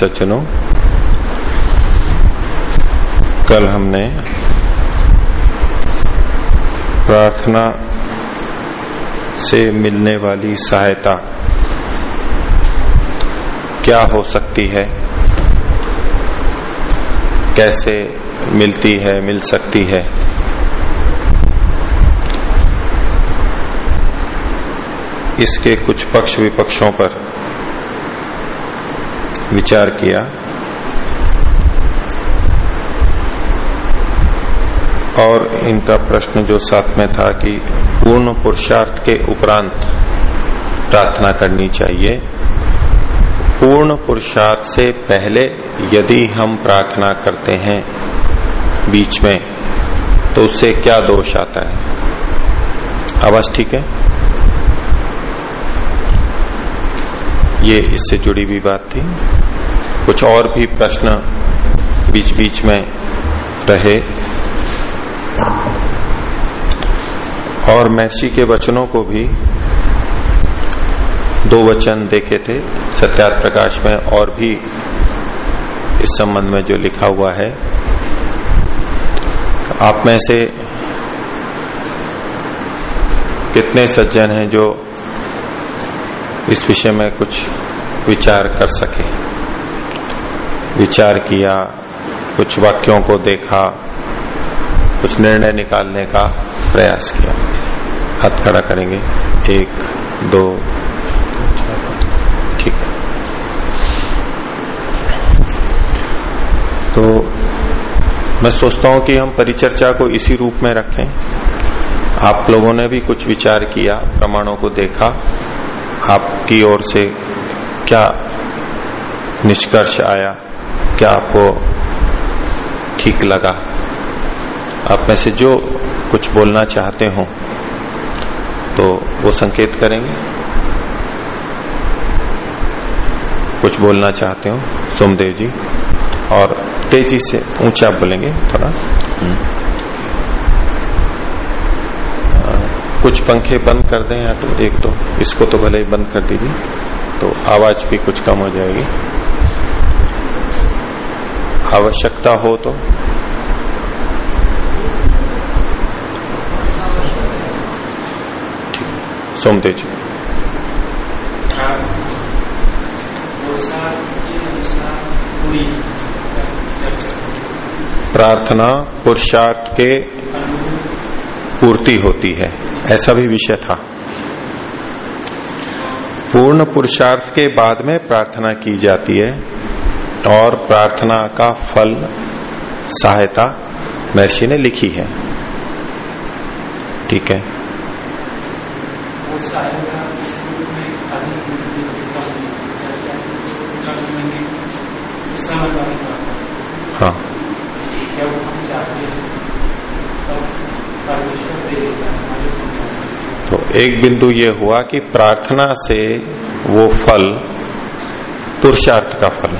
सज्जनों कल हमने प्रार्थना से मिलने वाली सहायता क्या हो सकती है? कैसे मिलती है, मिल सकती है? इसके कुछ पक्ष विपक्षों पर विचार किया। और इनका प्रश्न जो साथ में था कि पूर्ण पुरुषार्थ के उपरांत प्रार्थना करनी चाहिए। पूर्ण पुरुषार्थ से पहले यदि हम प्रार्थना करते हैं बीच में तो उससे क्या दोष आता है? आवाज़ ठीक है? ये इससे जुड़ी भी बात थी। कुछ और भी प्रश्न बीच बीच में रहे। और महर्षि के वचनों को भी दो वचन देखे थे, सत्यार्थ प्रकाश में और भी इस संबंध में जो लिखा हुआ है। आप में से कितने सज्जन हैं जो इस विषय में कुछ विचार कर सके। विचार किया, कुछ वाक्यों को देखा, कुछ निर्णय निकालने का प्रयास किया। हाथ खड़ा करेंगे। एक, दो, ठीक। तो मैं सोचता हूँ कि हम परिचर्चा को इसी रूप में रखें। आप लोगों ने भी कुछ विचार किया, प्रमाणों को देखा आपकी ओर से क्या निष्कर्ष आया? क्या आपको ठीक लगा? आप में से जो कुछ बोलना चाहते हो तो वो संकेत करेंगे। कुछ बोलना चाहते हो, सोमदेव जी, और तेज़ी से ऊँचा बोलेंगे, थोड़ा। कुछ पंखे बंद कर दें या तो एक तो इसको तो भले ही बंद कर दीजिए तो आवाज़ भी कुछ कम हो जाएगी। आवश्यकता हो तो। सोमदेव जी प्रार्थना पुरुषार्थ के पूर्ति होती है। ऐसा भी विषय था। पूर्ण पुरुषार्थ के बाद में प्रार्थना की जाती है और प्रार्थना का फल सहायता महर्षि ने लिखी है। ठीक है। हाँ? तो एक बिंदु ये हुआ कि प्रार्थना से वो फल, पुरुषार्थ का फल,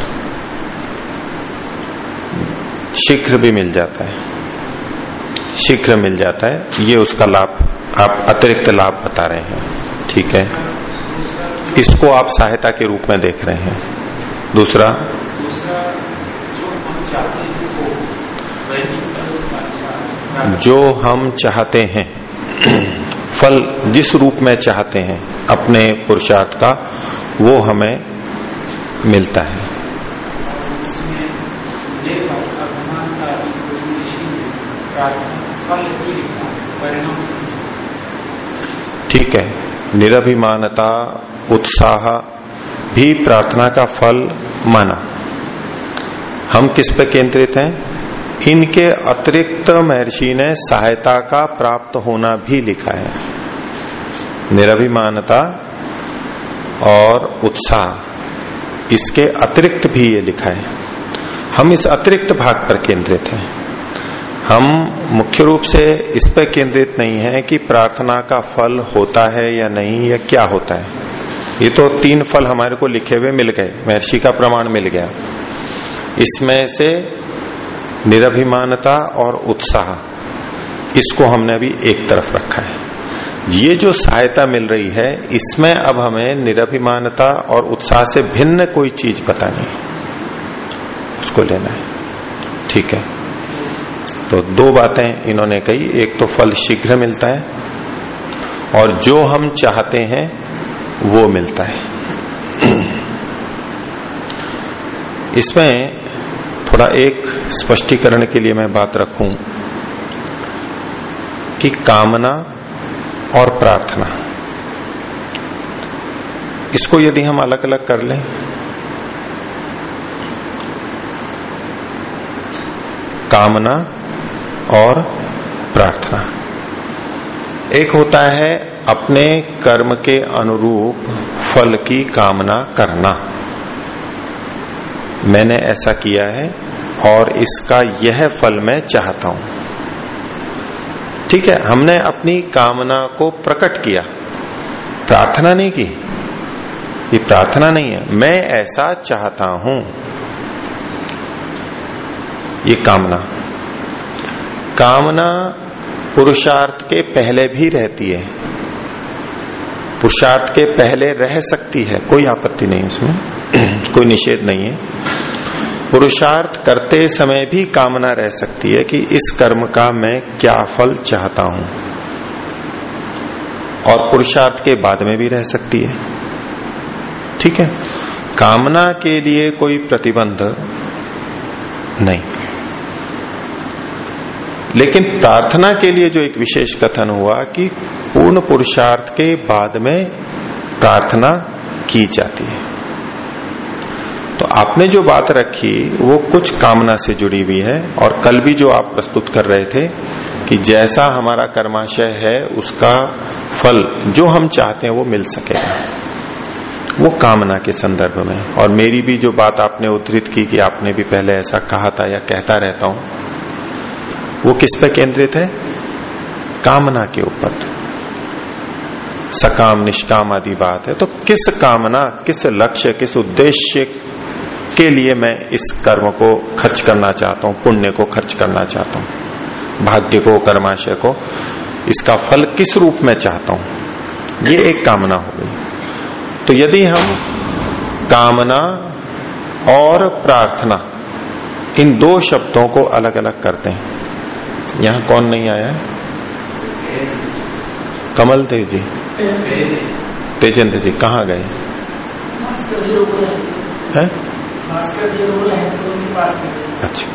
शीघ्र भी मिल जाता है। शीघ्र मिल जाता है। ये उसका लाभ, आप अतिरिक्त लाभ बता रहे हैं। ठीक है? इसको आप सहायता के रूप में देख रहे हैं। दूसरा? दूसरा, जो हम चाहते हैं जो हम चाहते हैं, फल जिस रूप में चाहते हैं, अपने पुरुषार्थ का, वो हमें मिलता है। ठीक है। निरभिमानता, उत्साह भी प्रार्थना का फल माना। हम किस पे केंद्रित हैं? इनके अतिरिक्त महर्षि ने सहायता का प्राप्त होना भी लिखा है। निरभिमानता और उत्साह, इसके अतिरिक्त भी ये लिखा है। हम इस अतिरिक्त भाग पर केंद्रित हैं। हम मुख्य रूप से इस पर केंद्रित नहीं है कि प्रार्थना का फल होता है या नहीं या क्या होता है। ये तो तीन फल हमारे को लिखे हुए मिल गए, महर्षि का प्रमाण मिल गया। इसमें से निरभिमानता और उत्साह, इसको हमने अभी एक तरफ़ रखा है। ये जो सहायता मिल रही है, इसमें अब हमें निरभिमानता और उत्साह से भिन्न कोई चीज़ पता नहीं। उसको लेना है। ठीक है। तो दो बातें इन्होंने कही। एक तो फल शीघ्र मिलता है, और जो हम चाहते हैं, वो मिलता है। इसमें थोड़ा एक स्पष्टीकरण के लिए मैं बात रखूँ कि कामना और प्रार्थना। इसको यदि हम अलग अलग कर लें, कामना और प्रार्थना। एक होता है अपने कर्म के अनुरूप फल की कामना करना। मैंने ऐसा किया है और इसका यह फल मैं चाहता हूँ। ठीक है, हमने अपनी कामना को प्रकट किया। प्रार्थना नहीं की। ये प्रार्थना नहीं है। मैं ऐसा चाहता हूँ। ये कामना। कामना पुरुषार्थ के पहले भी रहती है। पुरुषार्थ के पहले रह सकती है। कोई आपत्ति नहीं उसमें। कोई निषेध नहीं है। पुरुषार्थ करते समय भी कामना रह सकती है कि इस कर्म का मैं क्या फल चाहता हूँ। और पुरुषार्थ के बाद में भी रह सकती है। ठीक है? कामना के लिए कोई प्रतिबंध नहीं। लेकिन प्रार्थना के लिए जो एक विशेष कथन हुआ कि पूर्ण पुरुषार्थ के बाद में प्रार्थना की जाती है। आपने जो बात रखी, वो कुछ कामना से जुड़ी हुई है और कल भी जो आप प्रस्तुत कर रहे थे कि जैसा हमारा कर्माशय है, उसका फल जो हम चाहते हैं वो मिल सकेगा वो कामना के संदर्भ में। और मेरी भी जो बात आपने उद्धृत की कि आपने भी पहले ऐसा कहा था या कहता रहता हूँ, वो किस पे केंद्रित है? कामना के ऊपर। सकाम, निष्काम आदि बात है। तो किस कामना, किस लक्ष्य, किस उद्देश्य के लिए मैं इस कर्म को खर्च करना चाहता हूँ पुण्य को खर्च करना चाहता हूँ भाग्य को कर्माशय को इसका फल किस रूप में चाहता हूँ? ये एक कामना हो गई। तो यदि हम कामना और प्रार्थना इन दो शब्दों को अलग अलग करते हैं। यहाँ कौन नहीं आया? कमल देव जी। तेजेंद्र जी कहाँ गए? हैं? अच्छा।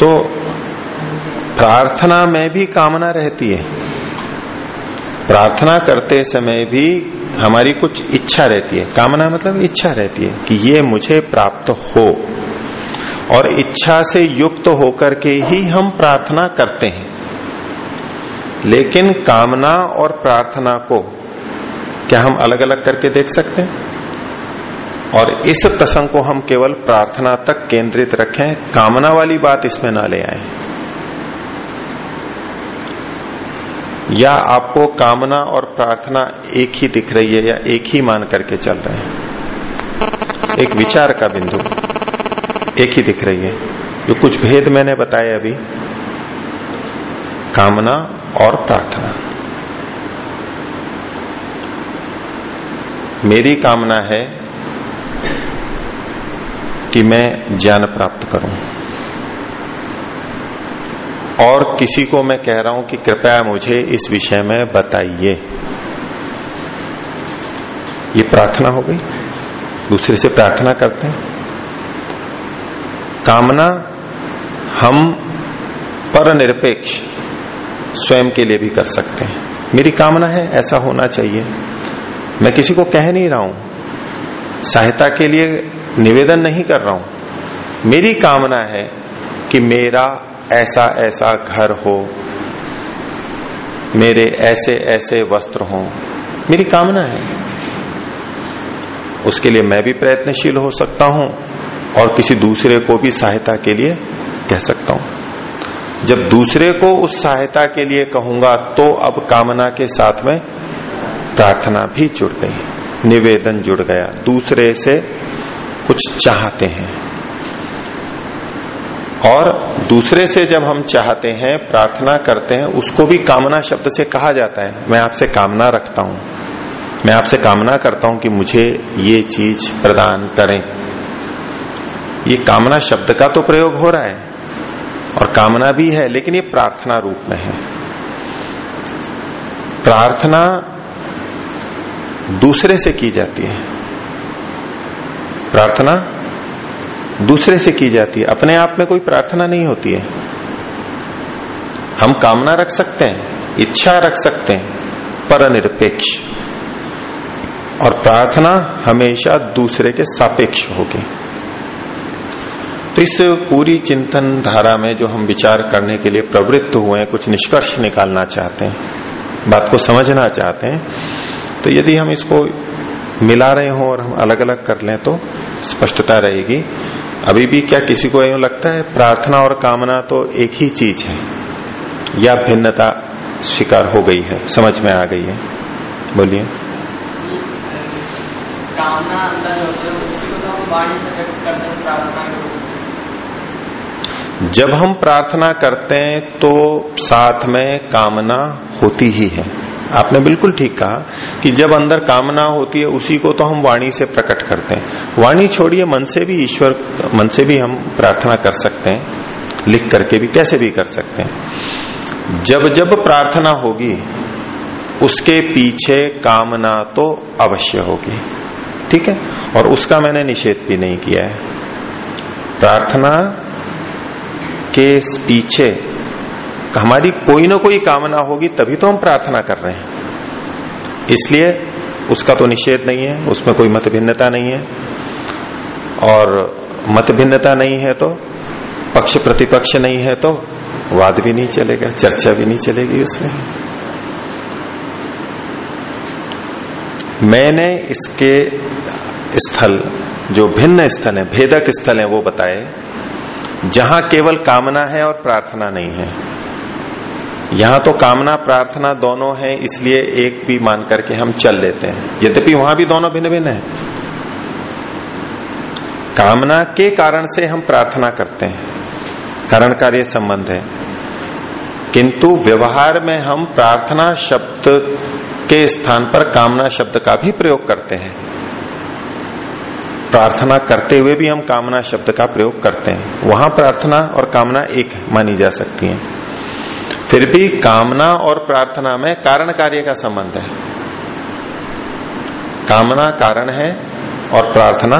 तो प्रार्थना में भी कामना रहती है। प्रार्थना करते समय भी हमारी कुछ इच्छा रहती है। कामना मतलब इच्छा रहती है कि ये मुझे प्राप्त हो। और इच्छा से युक्त होकर के ही हम प्रार्थना करते हैं। लेकिन कामना और प्रार्थना को क्या हम अलग अलग करके देख सकते हैं? और इस प्रसंग को हम केवल प्रार्थना तक केंद्रित रखें, कामना वाली बात इसमें ना ले आए। या आपको कामना और प्रार्थना एक ही दिख रही है या एक ही मान करके चल रहे हैं? एक विचार का बिंदु, एक ही दिख रही है। जो कुछ भेद मैंने बताया अभी, कामना और प्रार्थना। मेरी कामना है कि मैं ज्ञान प्राप्त करूँ। और किसी को मैं कह रहा हूँ कि कृपया मुझे इस विषय में बताइए। ये प्रार्थना हो गई। दूसरे से प्रार्थना करते हैं। कामना हम पर निरपेक्ष स्वयं के लिए भी कर सकते हैं। मेरी कामना है ऐसा होना चाहिए। मैं किसी को कह नहीं रहा हूँ। सहायता के लिए निवेदन नहीं कर रहा हूँ। मेरी कामना है कि मेरा ऐसा ऐसा घर हो, मेरे ऐसे ऐसे वस्त्र हों। मेरी कामना है। उसके लिए मैं भी प्रयत्नशील हो सकता हूँ और किसी दूसरे को भी सहायता के लिए कह सकता हूँ। जब दूसरे को उस सहायता के लिए कहूँगा तो अब कामना के साथ में प्रार्थना भी जुड़ गई निवेदन जुड़ गया। दूसरे से कुछ चाहते हैं। और दूसरे से जब हम चाहते हैं, प्रार्थना करते हैं, उसको भी कामना शब्द से कहा जाता है। मैं आपसे कामना रखता हूँ। मैं आपसे कामना करता हूँ कि मुझे ये चीज़ प्रदान करें। ये कामना शब्द का तो प्रयोग हो रहा है और कामना भी है, लेकिन ये प्रार्थना रूप में है। प्रार्थना दूसरे से की जाती है। प्रार्थना दूसरे से की जाती है। अपने आप में कोई प्रार्थना नहीं होती है। हम कामना रख सकते हैं, इच्छा रख सकते हैं पर निरपेक्ष और प्रार्थना हमेशा दूसरे के सापेक्ष होगी। तो इस पूरी चिंतन धारा में जो हम विचार करने के लिए प्रवृत्त हुए हैं, कुछ निष्कर्ष निकालना चाहते हैं, बात को समझना चाहते हैं तो यदि हम इसको मिला रहे हो और हम अलग अलग कर लें तो स्पष्टता रहेगी। अभी भी क्या किसी को यूँ लगता है प्रार्थना और कामना तो एक ही चीज़ है? या भिन्नता शिकार हो गई है? समझ में आ गई है? बोलिए। कामना अंदर उसी को तो जब हम प्रार्थना करते हैं तो साथ में कामना होती ही है। आपने बिल्कुल ठीक कहा कि जब अंदर कामना होती है, उसी को तो हम वाणी से प्रकट करते हैं। वाणी छोड़िए, मन से भी ईश्वर, मन से भी हम प्रार्थना कर सकते हैं, लिख करके भी, कैसे भी कर सकते हैं। जब जब प्रार्थना होगी, उसके पीछे कामना तो अवश्य होगी। ठीक है? और उसका मैंने निषेध भी नहीं किया है। प्रार्थना के पीछे हमारी कोई ना कोई कामना होगी, तभी तो हम प्रार्थना कर रहे हैं। इसलिए उसका तो निषेध नहीं है, उसमें कोई मत भिन्नता नहीं है। और मत भिन्नता नहीं है तो पक्ष प्रतिपक्ष नहीं है तो वाद भी नहीं चलेगा, चर्चा भी नहीं चलेगी उसमें। मैंने इसके स्थल, जो भिन्न स्थल है, भेदक स्थल है, वो बताए, जहाँ केवल कामना है और प्रार्थना नहीं है। यहाँ तो कामना प्रार्थना दोनों है, इसलिए एक भी मान करके हम चल लेते हैं। यद्यपि वहाँ भी दोनों भिन्न भिन्न है। कामना के कारण से हम प्रार्थना करते हैं। कारण कार्य संबंध है। किंतु व्यवहार में हम प्रार्थना शब्द के स्थान पर कामना शब्द का भी प्रयोग करते हैं। प्रार्थना करते हुए भी हम कामना शब्द का प्रयोग करते हैं। वहाँ प्रार्थना और कामना एक मानी जा सकती है। फिर भी कामना और प्रार्थना में कारण कार्य का संबंध है। कामना कारण है और प्रार्थना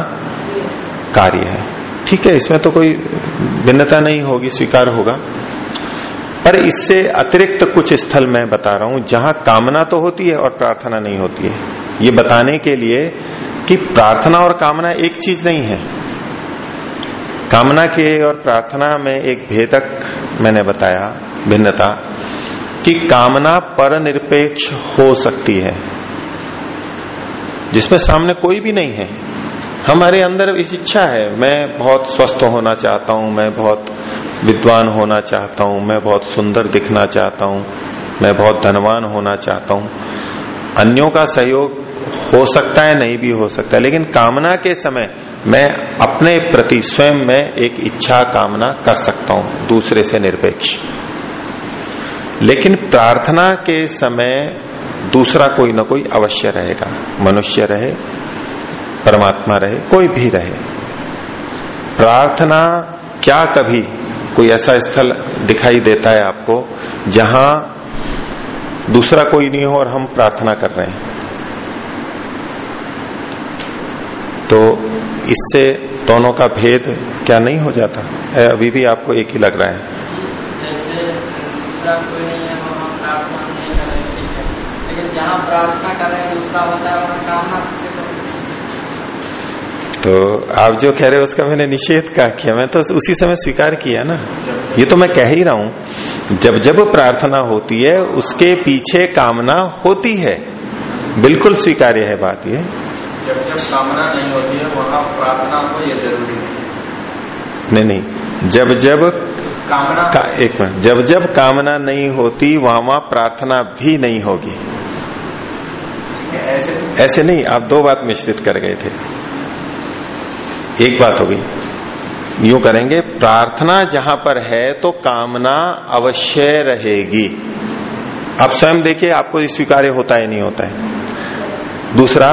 कार्य है। ठीक है, इसमें तो कोई भिन्नता नहीं होगी, स्वीकार होगा। पर इससे अतिरिक्त कुछ स्थल मैं बता रहा हूँ, जहाँ कामना तो होती है और प्रार्थना नहीं होती है। ये बताने के लिए कि प्रार्थना और कामना एक चीज़ नहीं है। कामना के और प्रार्थना में एक भेदक मैंने बताया भिन्नता, कि कामना पर निरपेक्ष हो सकती है, जिसमें सामने कोई भी नहीं है। हमारे अंदर इस इच्छा है, मैं बहुत स्वस्थ होना चाहता हूँ, मैं बहुत विद्वान होना चाहता हूँ, मैं बहुत सुंदर दिखना चाहता हूँ, मैं बहुत धनवान होना चाहता हूँ। अन्यों का सहयोग हो सकता है, नहीं भी हो सकता है, लेकिन कामना के समय मैं अपने प्रति स्वयं में एक इच्छा कामना कर सकता हूँ, दूसरे से निरपेक्ष। लेकिन प्रार्थना के समय दूसरा कोई ना कोई अवश्य रहेगा। मनुष्य रहे, परमात्मा रहे, कोई भी रहे। प्रार्थना क्या कभी कोई ऐसा स्थल दिखाई देता है आपको जहाँ दूसरा कोई नहीं हो और हम प्रार्थना कर रहे हैं? तो इससे दोनों का भेद क्या नहीं हो जाता? अभी भी आपको एक ही लग रहा है। जैसे दूसरा कोई नहीं है वहाँ प्रार्थना नहीं कर रहे ठीक है। लेकिन जहाँ प्रार्थना कर रहे हैं दूसरा होता है वहाँ कामना से करो तो आप जो कह रहे हो उसका मैंने निषेध का किया मैं तो उसी समय स्वीकार किया ना। ये तो मैं कह ही रहा हूँ जब जब प्रार्थना होती है उसके पीछे कामना होती है। बिल्कुल स्वीकार्य है बात ये। जब जब कामना नहीं होती है वहाँ प्रार्थना हो ये ज़रूरी नहीं नहीं नहीं। जब जब कामना का एक मिनट जब जब कामना नहीं होती वहाँ वहाँ प्रार्थना भी नहीं होगी। ऐसे ऐसे नहीं आप दो बात मिश्रित कर गए थे। एक बात होगी यूँ करेंगे प्रार्थना जहाँ पर है तो कामना अवश्य रहेगी। आप स्वयं देखिए आपको स्वीकार्य होता है नहीं होता है। दूसरा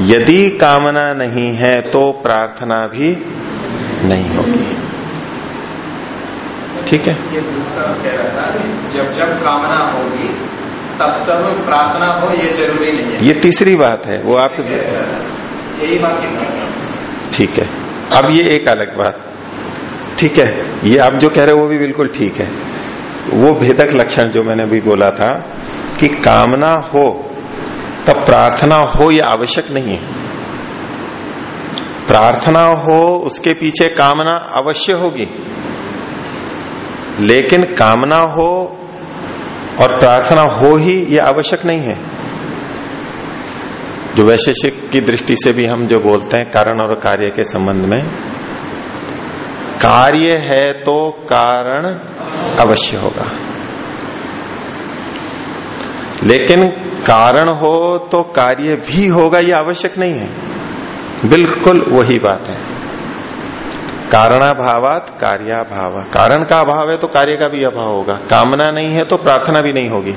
यदि कामना नहीं है तो प्रार्थना भी नहीं होगी। ठीक है। ये दूसरा कह रहा था जब जब कामना होगी तब तब प्रार्थना हो ये ज़रूरी नहीं है। ये तीसरी बात है वो आप यही बात। ठीक है। अब ये एक अलग बात। ठीक है ये आप जो कह रहे हो वो भी बिल्कुल ठीक है। वो भेदक लक्षण जो मैंने अभी बोला था कि कामना हो तब प्रार्थना हो ये आवश्यक नहीं है। प्रार्थना हो उसके पीछे कामना अवश्य होगी। लेकिन कामना हो और प्रार्थना हो ही ये आवश्यक नहीं है। जो वैशेषिक की दृष्टि से भी हम जो बोलते हैं कारण और कार्य के संबंध में, कार्य है तो कारण अवश्य होगा। लेकिन कारण हो तो कार्य भी होगा, ये आवश्यक नहीं है। बिल्कुल वही बात है। कारणाभावात कार्याभाव। कारण का अभाव है तो कार्य का भी अभाव होगा। कामना नहीं है तो प्रार्थना भी नहीं होगी।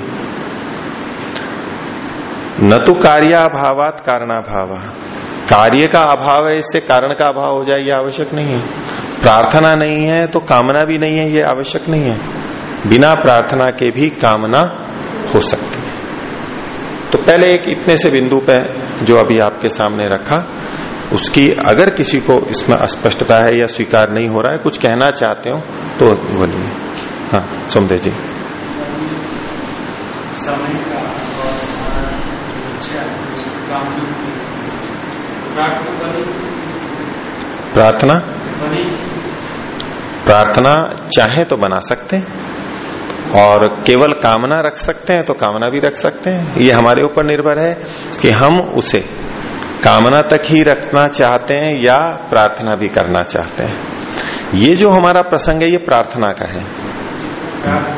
न तो कार्याभावात कारणाभाव। कार्य का अभाव है, इससे कारण का अभाव हो जाए, ये आवश्यक नहीं है। प्रार्थना नहीं है तो कामना भी नहीं है, ये आवश्यक नहीं है। बिना प्रार्थना के भी कामना हो सकती है। तो पहले एक इतने से बिंदु पे जो अभी आपके सामने रखा उसकी अगर किसी को इसमें अस्पष्टता है या स्वीकार नहीं हो रहा है कुछ कहना चाहते हो तो बोलिए। हाँ सोमदेव जी। समय का की प्रार्थना प्रार्थना चाहे तो बना सकते हैं और केवल कामना रख सकते हैं तो कामना भी रख सकते हैं। ये हमारे ऊपर निर्भर है कि हम उसे कामना तक ही रखना चाहते हैं या प्रार्थना भी करना चाहते हैं? ये जो हमारा प्रसंग है ये प्रार्थना का है।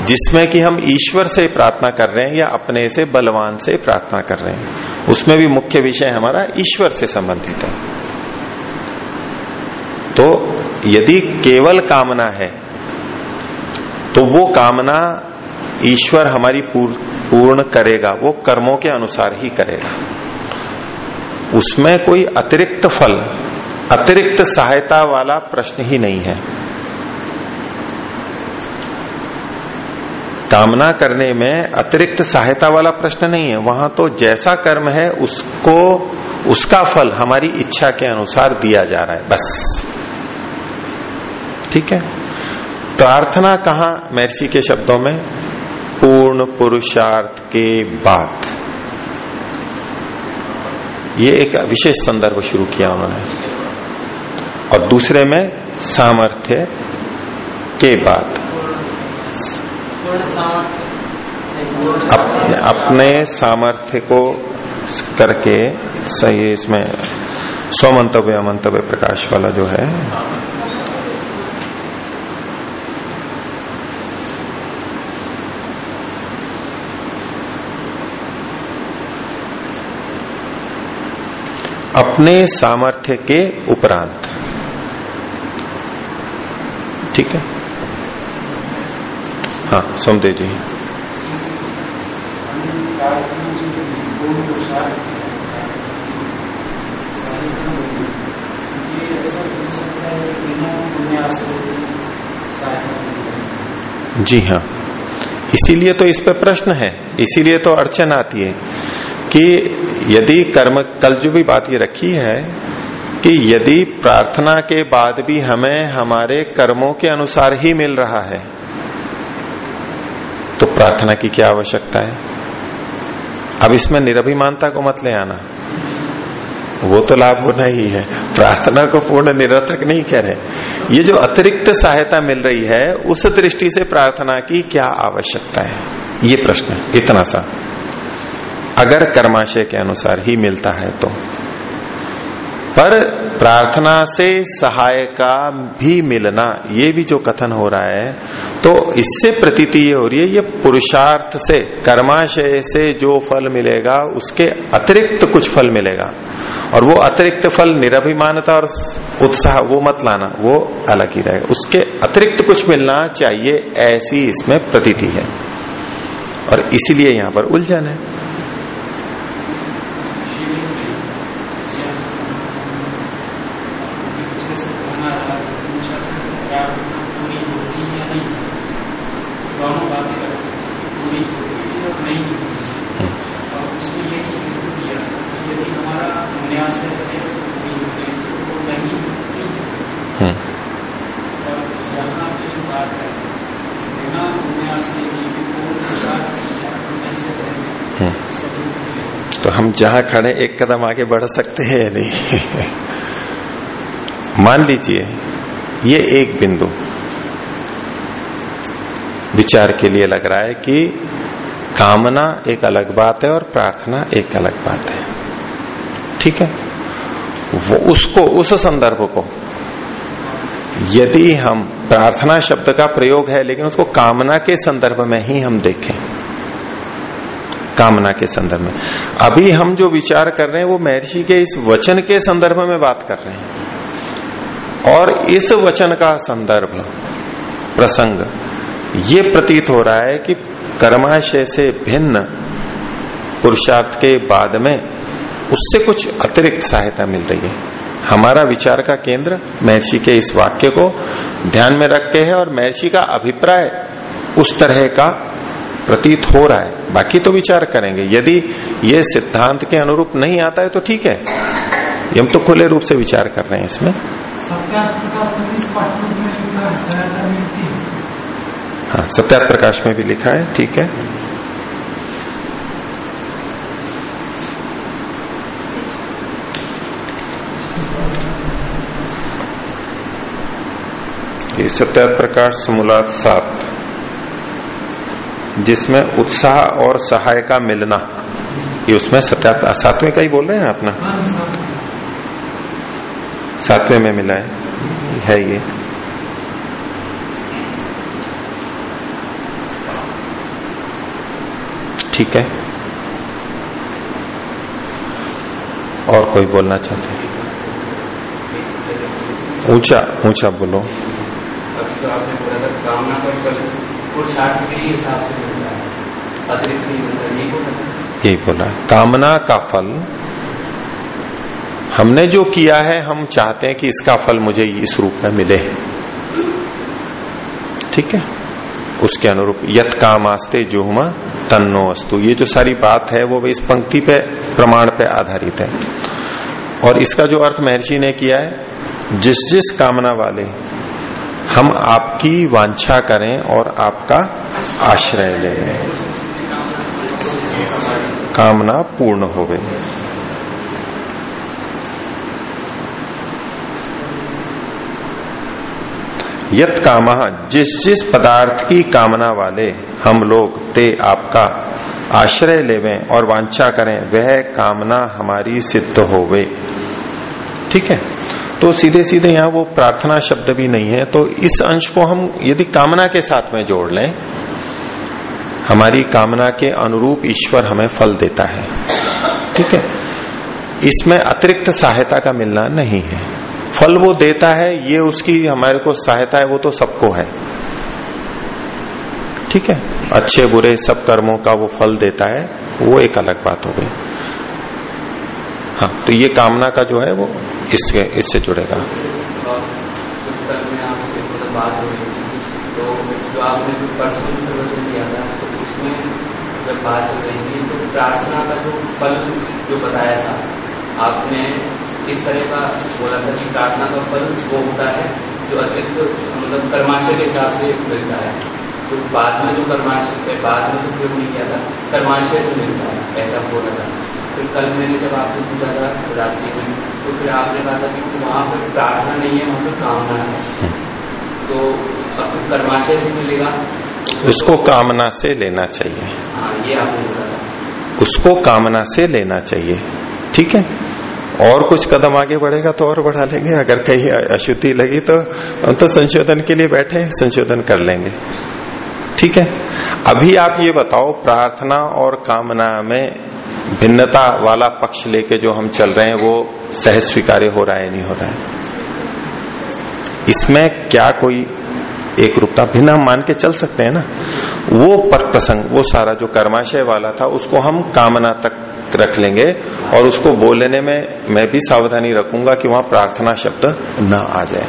जिसमें कि हम ईश्वर से प्रार्थना कर रहे हैं या अपने से बलवान से प्रार्थना कर रहे हैं। उसमें भी मुख्य विषय हमारा ईश्वर से संबंधित है। तो यदि केवल कामना है तो वो कामना ईश्वर हमारी पूर, पूर्ण करेगा वो कर्मों के अनुसार ही करेगा। उसमें कोई अतिरिक्त फल, अतिरिक्त सहायता वाला प्रश्न ही नहीं है। कामना करने में अतिरिक्त सहायता वाला प्रश्न नहीं है। वहाँ तो जैसा कर्म है, उसको, उसका फल हमारी इच्छा के अनुसार दिया जा रहा है। बस। ठीक है? प्रार्थना कहा महर्षि के शब्दों में? पूर्ण पुरुषार्थ के बाद। ये एक विशेष संदर्भ शुरू किया उन्होंने। और दूसरे में सामर्थ्य के बाद। अपने, अपने सामर्थ्य को करके सही इसमें स्वमंतव्य अमंतव्य प्रकाश वाला जो है अपने सामर्थ्य के उपरांत। ठीक है? हाँ सोमदेव जी। जी हाँ। इसीलिए तो इस पर प्रश्न है, इसीलिए तो अड़चन आती है। कि यदि कर्म, कल जो भी बात ये रखी है कि यदि प्रार्थना के बाद भी हमें हमारे कर्मों के अनुसार ही मिल रहा है तो प्रार्थना की क्या आवश्यकता है? अब इसमें निरभिमानता को मत ले आना। वो तो लाभ होना ही है। प्रार्थना को पूर्ण निरर्थक नहीं कह रहे। ये जो अतिरिक्त सहायता मिल रही है, उस दृष्टि से प्रार्थना की क्या आवश्यकता है? ये प्रश्न, इतना सा। अगर कर्माशय के अनुसार ही मिलता है तो। पर प्रार्थना से सहाय का भी मिलना, ये भी जो कथन हो रहा है तो इससे प्रतीति ये हो रही है, ये पुरुषार्थ से, कर्माशय से जो फल मिलेगा, उसके अतिरिक्त कुछ फल मिलेगा। और वो अतिरिक्त फल निरभिमानता और उत्साह, वो मत लाना, वो अलग ही रहेगा उसके अतिरिक्त कुछ मिलना चाहिए, ऐसी इसमें प्रतीति है। और इसीलिए यहाँ पर उलझन है जैसे खाना रहा पूछा प्रार्थना पूरी होती है या नहीं दोनों बातें करते हैं पूरी होती है और नहीं होती और उसमें यही हेतु दिया कि यदि हमारा न्यास है तो पूरी होती है तो वो नहीं होती है हम्म, और यहाँ पे जो बात है बिना न्यास के भी वो प्रसाद किया तो कैसे करेंगे हम्म। सभी के तो हम जहाँ खड़े एक कदम आगे बढ़ सकते हैं या नहीं? मान लीजिए, ये एक बिंदु विचार के लिए लग रहा है कि कामना एक अलग बात है और प्रार्थना एक अलग बात है। ठीक है? वो उसको, उस संदर्भ को, यदि हम प्रार्थना शब्द का प्रयोग है, लेकिन उसको कामना के संदर्भ में ही हम देखें। कामना के संदर्भ में। अभी हम जो विचार कर रहे हैं, वो महर्षि के इस वचन के संदर्भ में बात कर रहे हैं। और इस वचन का संदर्भ, प्रसंग, ये प्रतीत हो रहा है कि कर्माशय से भिन्न पुरुषार्थ के बाद में उससे कुछ अतिरिक्त सहायता मिल रही है। हमारा विचार का केंद्र महर्षि के इस वाक्य को ध्यान में रख के है और महर्षि का अभिप्राय उस तरह का प्रतीत हो रहा है। बाकी तो विचार करेंगे। यदि ये सिद्धांत के अनुरूप नहीं आता है तो ठीक है। हम तो खुले रूप से विचार कर रहे हैं इसमें। है सत्यार्थ प्रकाश में भी लिखा है ठीक है। सत्यार्थ प्रकाश समूलात सात। जिसमें उत्साह और सहाय का मिलना ये उसमें सातवें का ही बोल रहे हैं आप ना हाँ, सातवें। में मिला है है ये। ठीक है। और कोई बोलना चाहते हैं? ऊँचा ऊँचा बोलो। तो आपने बोला था कामना का फल पुरुषार्थ के हिसाब से अतिरिक्त यही बोला कामना का फल, हमने जो किया है, हम चाहते हैं कि इसका फल मुझे इस रूप में मिले। ठीक है? उसके अनुरूप, यत कामास्ते जुहमा तन्नो अस्तु। ये जो सारी बात है, वो इस पंक्ति पे, प्रमाण पे आधारित है। और इसका जो अर्थ महर्षि ने किया है, जिस जिस कामना वाले, हम आपकी वांछा करें और आपका आश्रय लें। कामना पूर्ण होवे यत काम, जिस जिस पदार्थ की कामना वाले हम लोग, ते आपका आश्रय लेवें और वांछा करें, वह कामना हमारी सिद्ध होवे ठीक है? तो सीधे सीधे यहाँ वो प्रार्थना शब्द भी नहीं है तो इस अंश को हम यदि कामना के साथ में जोड़ लें हमारी कामना के अनुरूप ईश्वर हमें फल देता है। ठीक है? इसमें अतिरिक्त सहायता का मिलना नहीं है। फल वो देता है, ये उसकी हमारे को सहायता है, वो तो सबको है। ठीक है? अच्छे बुरे सब कर्मों का वो फल देता है, वो एक अलग बात हो गई। हाँ तो ये कामना का जो है वो इसके, इससे जुड़ेगा। तो आपने परसों किया था उसमें जब बात चल रही थी तो प्रार्थना का जो फल जो बताया था, आपने इस तरह का बोला था कि प्रार्थना का फल वो होता है जो अतिरिक्त मतलब कर्माशय के हिसाब से मिलता है। तो बाद में जो कर्माशय बाद में तो प्रयोग नहीं किया था, कर्माशय से मिलता है, ऐसा बोला था। फिर कल मैंने जब आपसे पूछा था, रात्रि में तो फिर आपने कहा था कि वहाँ पर प्रार्थना नहीं है, वहाँ पर कामना है। तो कर्माशय से मिलेगा। उसको कामना से लेना चाहिए। हाँ ये आपने उसको कामना से लेना चाहिए। ठीक है? और कुछ कदम आगे बढ़ेगा तो और बढ़ा लेंगे। अगर कहीं अशुद्धि लगी तो हम तो संशोधन के लिए बैठे संशोधन कर लेंगे। ठीक है? अभी आप ये बताओ प्रार्थना और कामना में भिन्नता वाला पक्ष लेके जो हम चल रहे हैं वो सहज स्वीकार्य हो रहा है नहीं हो रहा है? इसमें क्या कोई एक रूपता भिन्न हम मान के चल सकते हैं ना? वो पर प्रसंग, वो सारा जो कर्माशय वाला था, उसको हम कामना तक रख लेंगे और उसको बोलने में मैं भी सावधानी रखूँगा कि वहाँ प्रार्थना शब्द न आ जाए।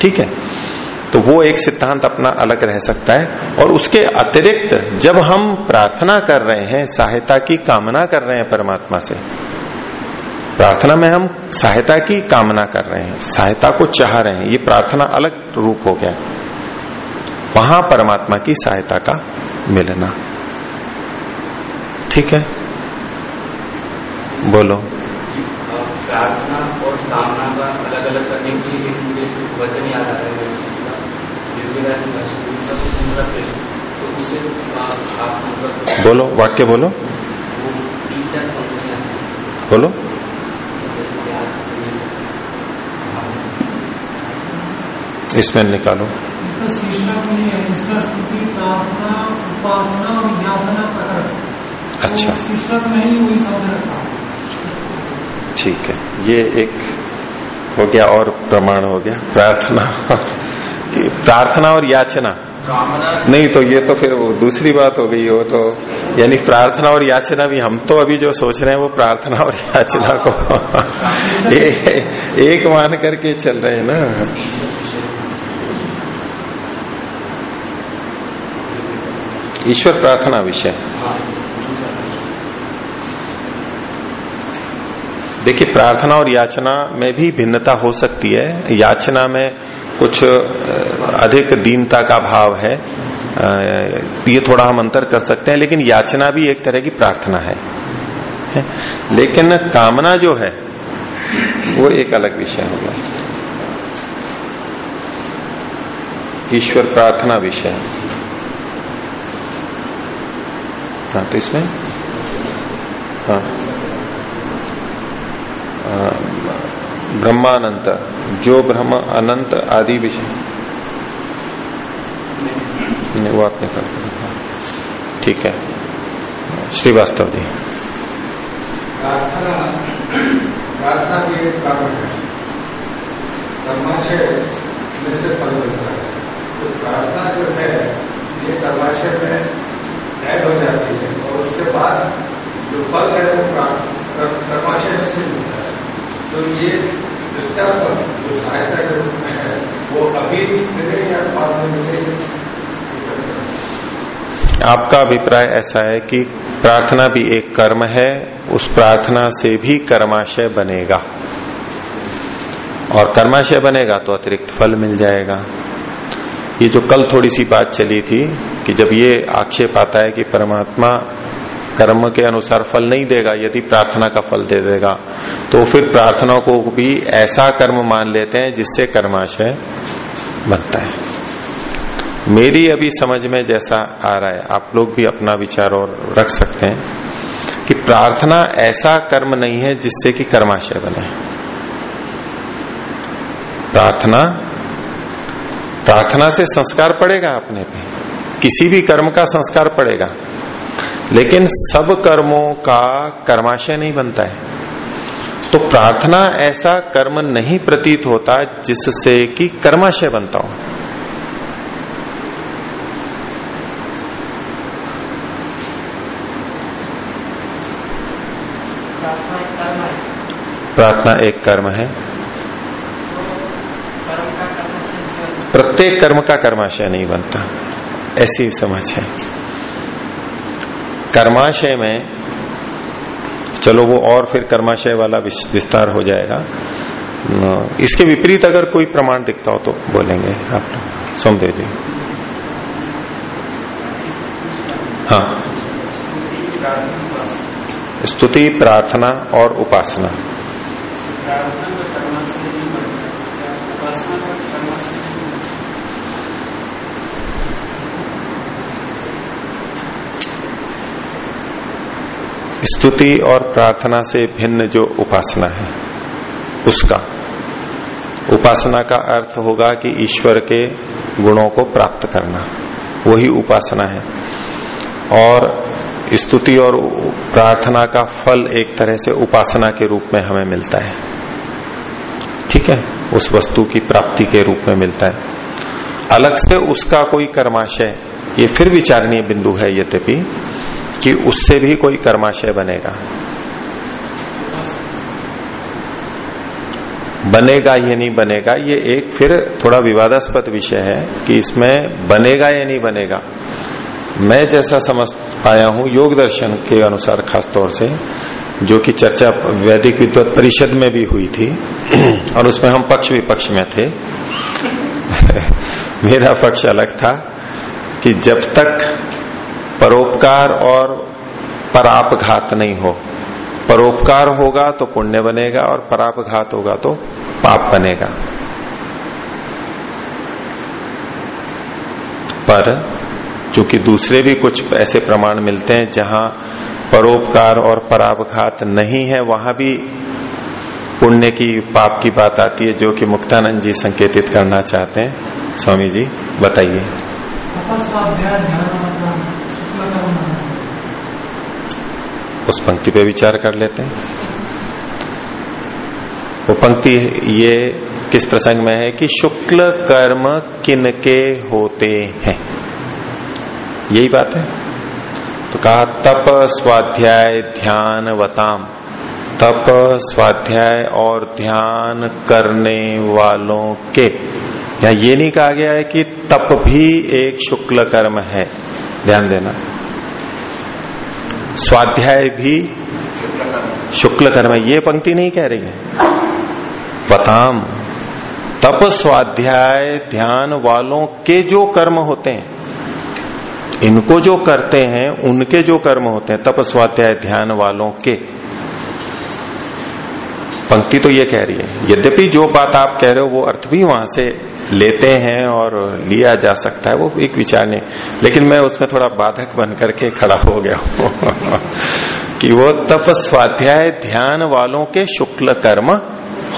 ठीक है? तो वो एक सिद्धांत अपना अलग रह सकता है और उसके अतिरिक्त जब हम प्रार्थना कर रहे हैं, सहायता की कामना कर रहे हैं परमात्मा से प्रार्थना में हम सहायता की कामना कर रहे हैं सहायता को चाह रहे हैं। ये प्रार्थना अलग रूप हो गया। वहाँ परमात्मा की सहायता का मिलना। ठीक है? बोलो। प्रार्थना और कामना का अलग अलग करने के लिए मुझे वचन याद आ रहा है तो उससे आप मतलब बोलो वाक्य बोलो। बोलो। इसमें निकालो। अच्छा। ठीक है। ये एक हो गया और प्रमाण हो गया। प्रार्थना प्रार्थना और याचना। नहीं तो ये तो फिर वो दूसरी बात हो गई वो तो यानी प्रार्थना और याचना भी हम तो अभी जो सोच रहे हैं वो प्रार्थना और याचना को ए, एक मान करके चल रहे हैं ना। ईश्वर प्रार्थना विषय। देखिए प्रार्थना और याचना में भी भिन्नता हो सकती है। याचना में कुछ अधिक दीनता का भाव है। ये थोड़ा हम अंतर कर सकते हैं लेकिन याचना भी एक तरह की प्रार्थना है, है? लेकिन कामना जो है वो एक अलग विषय होगा। ईश्वर प्रार्थना विषय। हाँ तो इसमें? हाँ। ब्रह्मानंत, जो ब्रह्म, अनंत आदि विषय। वो आपने कर ठीक है। श्रीवास्तव जी। प्रार्थना तो जो है, ये कर्माशय में ऐड हो जाती है और उसके बाद जो फल है वो कर्माशय में से मिलता है। तो ये फल जो सहायता के रूप में है वो अभी मिले या बाद में मिले? आपका अभिप्राय ऐसा है कि प्रार्थना भी एक कर्म है, उस प्रार्थना से भी कर्माशय बनेगा। और कर्माशय बनेगा तो अतिरिक्त फल मिल जाएगा। ये जो कल थोड़ी सी बात चली थी कि जब ये आक्षेप आता है कि परमात्मा कर्म के अनुसार फल नहीं देगा, यदि प्रार्थना का फल दे देगा। तो फिर प्रार्थना को भी ऐसा कर्म मान लेते हैं जिससे कर्माशय बनता है। मेरी अभी समझ में जैसा आ रहा है, आप लोग भी अपना विचार और रख सकते हैं कि प्रार्थना ऐसा कर्म नहीं है जिससे कि कर्माशय बने। प्रार्थना प्रार्थना से संस्कार पड़ेगा अपने पे। किसी भी कर्म का संस्कार पड़ेगा। लेकिन सब कर्मों का कर्माशय नहीं बनता है। तो प्रार्थना ऐसा कर्म नहीं प्रतीत होता जिससे कि कर्माशय बनता हो। प्रार्थना एक कर्म है। प्रत्येक कर्म का कर्माशय नहीं बनता। ऐसी समझ है। कर्माशय में, चलो वो और फिर कर्माशय वाला विस्तार हो जाएगा। इसके विपरीत अगर कोई प्रमाण दिखता हो तो बोलेंगे आप लोग। सोमदेव जी। हाँ। स्तुति, प्रार्थना और उपासना। स्तुति और प्रार्थना से भिन्न जो उपासना है, उसका। उपासना का अर्थ होगा कि ईश्वर के गुणों को प्राप्त करना। वही उपासना है। और स्तुति और प्रार्थना का फल एक तरह से उपासना के रूप में हमें मिलता है। ठीक है? उस वस्तु की प्राप्ति के रूप में मिलता है। अलग से उसका कोई कर्माशय, ये फिर विचारणीय बिंदु है यद्यपि कि उससे भी कोई कर्माशय बनेगा। बनेगा या नहीं बनेगा, ये एक फिर थोड़ा विवादास्पद विषय है कि इसमें बनेगा या नहीं बनेगा। मैं जैसा समझ पाया हूँ योग दर्शन के अनुसार खासतौर से, जो कि चर्चा वैदिक विद्वत परिषद में भी हुई थी, और उसमें हम पक्ष विपक्ष में थे। मेरा पक्ष अलग था कि जब तक परोपकार और परापघात नहीं हो। परोपकार होगा तो पुण्य बनेगा और परापघात होगा तो पाप बनेगा। पर चूँकि दूसरे भी कुछ ऐसे प्रमाण मिलते हैं जहाँ परोपकार और परापघात नहीं है, वहाँ भी पुण्य की, पाप की बात आती है जो कि मुक्तानंद जी संकेतित करना चाहते हैं। स्वामी जी, बताइए। उस पंक्ति पे विचार कर लेते हैं। वो पंक्ति ये किस प्रसंग में है कि शुक्ल कर्म किनके होते हैं? यही बात है। तो कहा, तप स्वाध्याय ध्यान वताम तप स्वाध्याय और ध्यान करने वालों के या ये नहीं कहा गया है कि तप भी एक शुक्ल कर्म है? ध्यान देना। स्वाध्याय भी शुक्ल कर्म है। ये पंक्ति नहीं कह रही है। बताम तप स्वाध्याय ध्यान वालों के जो कर्म होते हैं, इनको जो करते हैं, उनके जो कर्म होते हैं, तप स्वाध्याय ध्यान वालों के। पंक्ति तो ये कह रही है। यद्यपि जो बात आप कह रहे हो, वो अर्थ भी वहाँ से लेते हैं और लिया जा सकता है, वो एक विचार नहीं। लेकिन मैं उसमें थोड़ा बाधक बन करके खड़ा हो गया हूँ कि वो तप स्वाध्याय ध्यान वालों के शुक्ल कर्म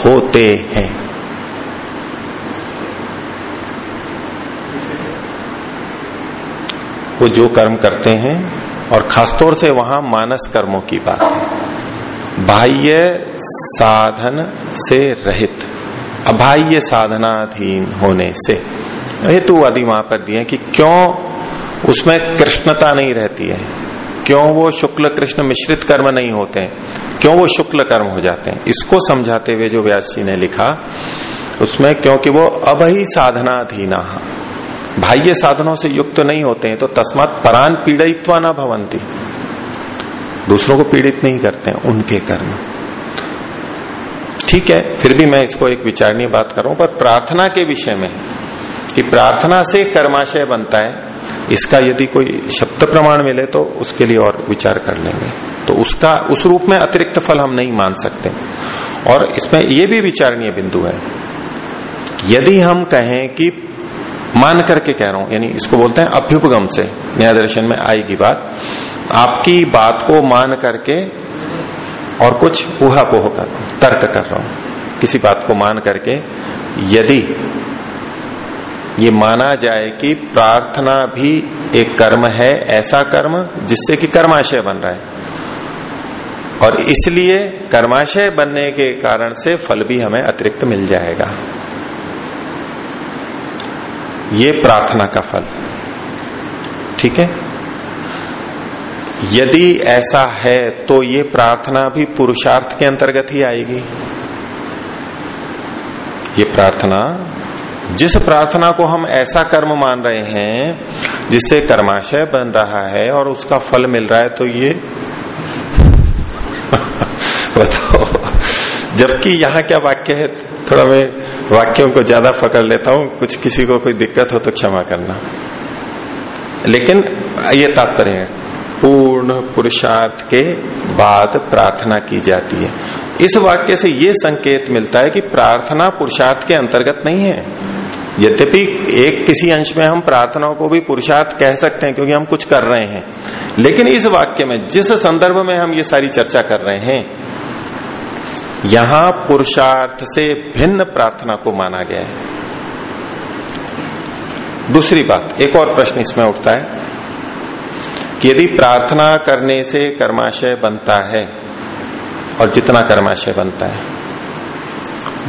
होते हैं। वो जो कर्म करते हैं, और खासतौर से वहाँ मानस कर्मों की बात। है बाह्य साधन से रहित। अबाह्य साधनाधीन होने से। हेतु आदि वहाँ पर दिए कि क्यों उसमें कृष्णता नहीं रहती है? क्यों वो शुक्ल कृष्ण मिश्रित कर्म नहीं होते हैं? क्यों वो शुक्ल कर्म हो जाते हैं? इसको समझाते हुए जो व्यास जी ने लिखा, उसमें क्योंकि वो अभही साधनाधीना बाह्य साधनों से युक्त तो नहीं होते हैं तो तस्मात परान पीड़ित्वा न भवंती दूसरों को पीड़ित नहीं करते हैं, उनके कर्म। ठीक है, फिर भी मैं इसको एक विचारणीय बात कर पर प्रार्थना के विषय में कि प्रार्थना से कर्माशय बनता है, इसका यदि कोई शब्द प्रमाण मिले तो उसके लिए और विचार कर लेंगे। तो उसका, उस रूप में अतिरिक्त फल हम नहीं मान सकते। और इसमें यह भी विचारणीय बिंदु है, यदि हम कहें कि, मान करके कह रहा हूँ, यानी इसको बोलते हैं अभ्युपगम से, न्याय दर्शन में आएगी बात, आपकी बात को मान करके और कुछ ऊहापोह कर रहा हूँ तर्क कर रहा हूँ। किसी बात को मान करके, यदि ये माना जाए कि प्रार्थना भी एक कर्म है, ऐसा कर्म जिससे कि कर्माशय बन रहा है। और इसलिए कर्माशय बनने के कारण से फल भी हमें अतिरिक्त मिल जाएगा। ये प्रार्थना का फल। ठीक है? यदि ऐसा है तो ये प्रार्थना भी पुरुषार्थ के अंतर्गत ही आएगी। ये प्रार्थना, जिस प्रार्थना को हम ऐसा कर्म मान रहे हैं, जिससे कर्माशय बन रहा है और उसका फल मिल रहा है तो ये बताओ, जबकि यहाँ क्या वाक्य है? थोड़ा मैं वाक्यों को ज़्यादा पकड़ लेता हूँ, कुछ किसी को कोई दिक्कत हो तो क्षमा करना। लेकिन ये तात्पर्य है। पूर्ण पुरुषार्थ के बाद प्रार्थना की जाती है। इस वाक्य से ये संकेत मिलता है कि प्रार्थना पुरुषार्थ के अंतर्गत नहीं है। यद्यपि एक किसी अंश में हम प्रार्थनाओं को भी पुरुषार्थ कह सकते हैं क्योंकि हम कुछ कर रहे हैं। लेकिन इस वाक्य में, जिस संदर्भ में हम ये सारी चर्चा कर रहे हैं, यहाँ पुरुषार्थ से भिन्न प्रार्थना को माना गया है। दूसरी बात, एक और प्रश्न इसमें उठता है। यदि प्रार्थना करने से कर्माशय बनता है, और जितना कर्माशय बनता है,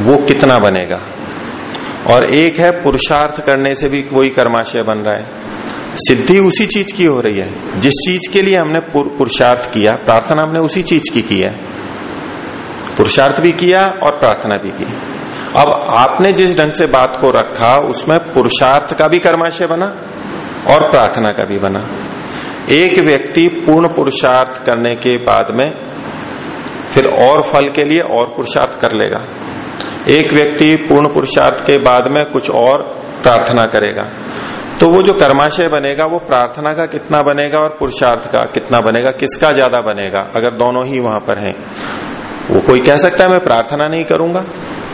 वो कितना बनेगा? और एक है पुरुषार्थ करने से भी कोई कर्माशय बन रहा है। सिद्धि उसी चीज़ की हो रही है। जिस चीज़ के लिए हमने पुरुषार्थ किया, प्रार्थना हमने उसी चीज़ की की है। पुरुषार्थ भी किया और प्रार्थना भी की। अब आपने जिस ढंग से बात को रखा, उसमें पुरुषार्थ का भी कर्माशय बना और प्रार्थना का भी बना। एक व्यक्ति पूर्ण पुरुषार्थ करने के बाद में फिर और फल के लिए और पुरुषार्थ कर लेगा। एक व्यक्ति पूर्ण पुरुषार्थ के बाद में कुछ और प्रार्थना करेगा। तो वो जो कर्माशय बनेगा, वो प्रार्थना का कितना बनेगा और पुरुषार्थ का कितना बनेगा, किसका ज़्यादा बनेगा, अगर दोनों ही वहाँ पर हैं? वो कोई कह सकता है, मैं प्रार्थना नहीं करूँगा,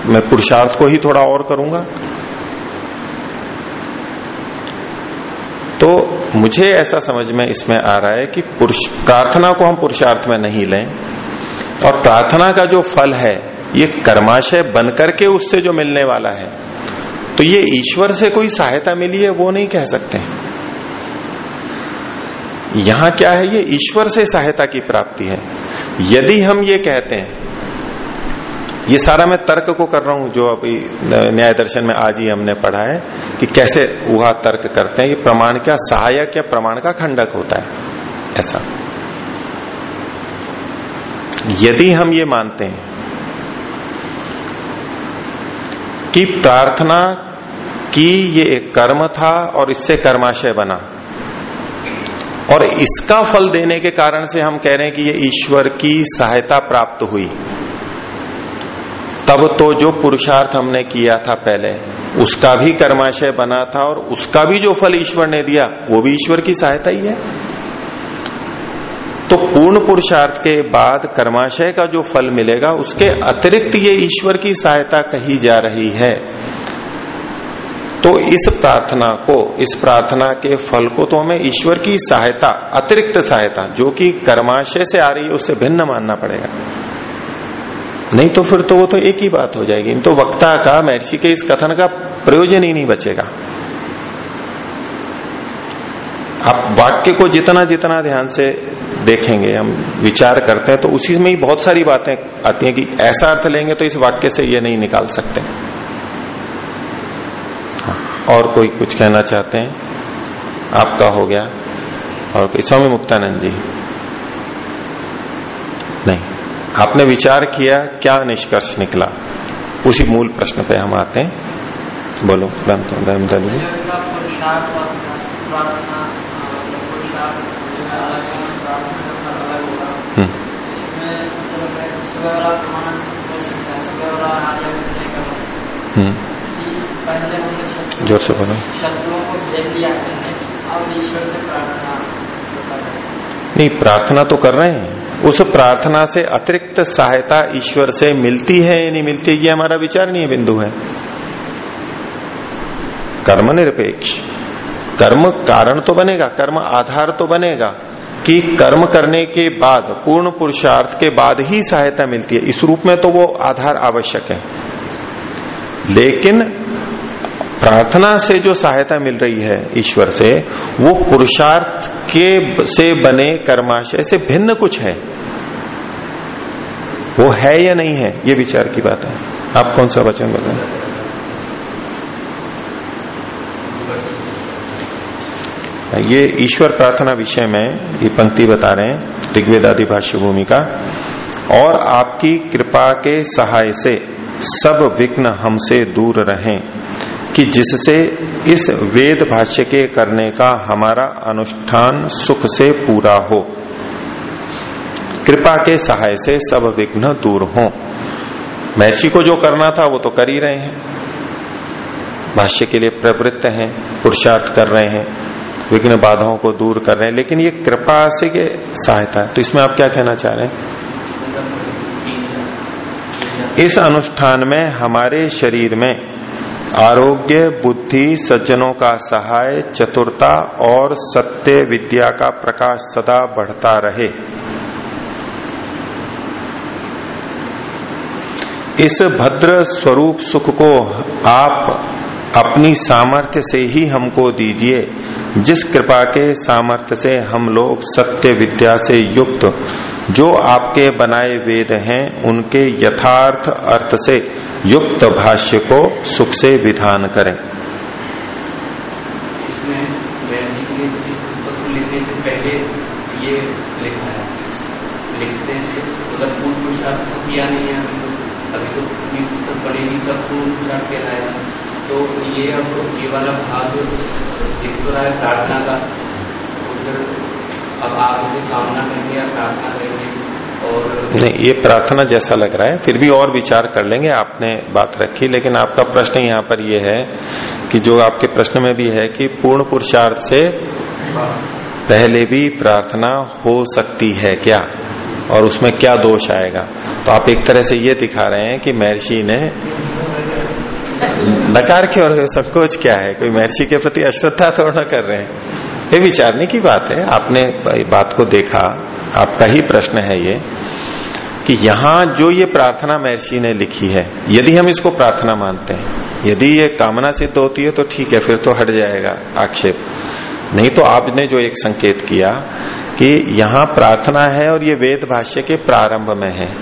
मैं पुरुषार्थ को ही थोड़ा और करूँगा। तो मुझे ऐसा समझ में इसमें आ रहा है कि पुरुष, प्रार्थना को हम पुरुषार्थ में नहीं लें। और प्रार्थना का जो फल है, ये कर्माशय बनकर के उससे जो मिलने वाला है तो ये ईश्वर से कोई सहायता मिली है वो नहीं कह सकते। यहाँ क्या है? ये ईश्वर से सहायता की प्राप्ति है। यदि हम ये कहते हैं ये सारा मैं तर्क को कर रहा हूँ, जो अभी न्याय दर्शन में आज ही हमने पढ़ा है, कि कैसे वह तर्क करते हैं ये प्रमाण क्या, सहायक या प्रमाण का खंडक होता है, ऐसा। यदि हम ये मानते हैं कि प्रार्थना की ये एक कर्म था और इससे कर्माशय बना, और इसका फल देने के कारण से हम कह रहे हैं कि ये ईश्वर की सहायता प्राप्त हुई तब तो जो पुरुषार्थ हमने किया था पहले, उसका भी कर्माशय बना था और उसका भी जो फल ईश्वर ने दिया, वो भी ईश्वर की सहायता ही है। तो पूर्ण पुरुषार्थ के बाद कर्माशय का जो फल मिलेगा, उसके अतिरिक्त ये ईश्वर की सहायता कही जा रही है। तो इस प्रार्थना को, इस प्रार्थना के फल को तो हमें ईश्वर की सहायता, अतिरिक्त सहायता, जो कि कर्माशय से आ रही है, उससे भिन्न मानना पड़ेगा। नहीं तो फिर तो वो तो एक ही बात हो जाएगी। तो वक्ता का, महर्षि के इस कथन का प्रयोजन ही नहीं बचेगा। आप वाक्य को जितना जितना ध्यान से देखेंगे, हम विचार करते हैं तो उसी में ही बहुत सारी बातें आती हैं कि ऐसा अर्थ लेंगे तो इस वाक्य से ये नहीं निकाल सकते। और कोई कुछ कहना चाहते हैं? आपका हो गया। और स्वामी मुक्तानंद जी? नहीं। आपने विचार किया, क्या निष्कर्ष निकला? उसी मूल प्रश्न पे हम आते हैं। बोलो हम्म। ज़ोर से बोलो। नहीं, प्रार्थना तो कर रहे हैं। उस प्रार्थना से अतिरिक्त सहायता ईश्वर से मिलती है या नहीं मिलती, ये हमारा विचार नहीं है बिंदु है। कर्म निरपेक्ष। कर्म कारण तो बनेगा, कर्म आधार तो बनेगा कि कर्म करने के बाद, पूर्ण पुरुषार्थ के बाद ही सहायता मिलती है। इस रूप में तो वो आधार आवश्यक है। लेकिन प्रार्थना से जो सहायता मिल रही है ईश्वर से, वो पुरुषार्थ के से बने कर्माशय से भिन्न कुछ है। वो है या नहीं है, ये विचार की बात है। आप कौन सा वचन बताएँ? ये ईश्वर प्रार्थना विषय में ये पंक्ति बता रहे हैं, ऋग्वेद आदि भाष्य भूमि का। और आपकी कृपा के सहाय से सब विघ्न हमसे दूर रहें। कि जिससे इस वेद भाष्य के करने का हमारा अनुष्ठान सुख से पूरा हो। कृपा के सहाय से सब विघ्न दूर हो। महर्षि को जो करना था, वो तो कर ही रहे हैं। भाष्य के लिए प्रवृत्त हैं, पुरुषार्थ कर रहे हैं, विघ्न बाधाओं को दूर कर रहे हैं, लेकिन ये कृपा से के सहायता है। तो इसमें आप क्या कहना चाह रहे हैं? इस अनुष्ठान में हमारे शरीर में आरोग्य, बुद्धि, सज्जनों का सहाय, चतुरता और सत्य विद्या का प्रकाश सदा बढ़ता रहे। इस भद्र स्वरूप सुख को आप अपनी सामर्थ्य से ही हमको दीजिए। जिस कृपा के सामर्थ्य से हम लोग सत्य विद्या से युक्त, जो आपके बनाए वेद हैं, उनके यथार्थ अर्थ से युक्त भाष्य को सुख से विधान करें। पहले ये लिखा है। लिखते से उधर पूर्ण पुरुषार्थ तो किया नहीं है, अभी तो अभी तो पढ़ेगी तब पूर्ण पुरुषार्थ कहलाएगा तो ये अब ये वाला भाग दिख तो रहा है प्रार्थना का फिर अब आप मुझे कामना करेंगे या प्रार्थना करेंगे और नहीं, ये प्रार्थना जैसा लग रहा है, फिर भी और विचार कर लेंगे, आपने बात रखी, लेकिन आपका प्रश्न यहाँ पर ये है कि जो आपके प्रश्न में भी है कि पूर्ण पुरुषार्थ से पहले भी प्रार्थना हो सकती है क्या? और उसमें क्या दोष आएगा? तो आप एक तरह से ये दिखा रहे हैं कि महर्षि ने नकार की और संकोच क्या है? कोई महर्षि के प्रति अश्रद्धा थोड़ा कर रहे हैं। ये विचारने की बात है। आपने बात को देखा। आपका ही प्रश्न है ये कि यहाँ जो ये प्रार्थना महर्षि ने लिखी है, यदि हम इसको प्रार्थना मानते हैं, यदि ये कामना सिद्ध होती है तो ठीक है, फिर तो हट जाएगा आक्षेप। नहीं तो आपने जो एक संकेत किया कि यहाँ प्रार्थना है और ये वेद भाष्य के प्रारंभ में है।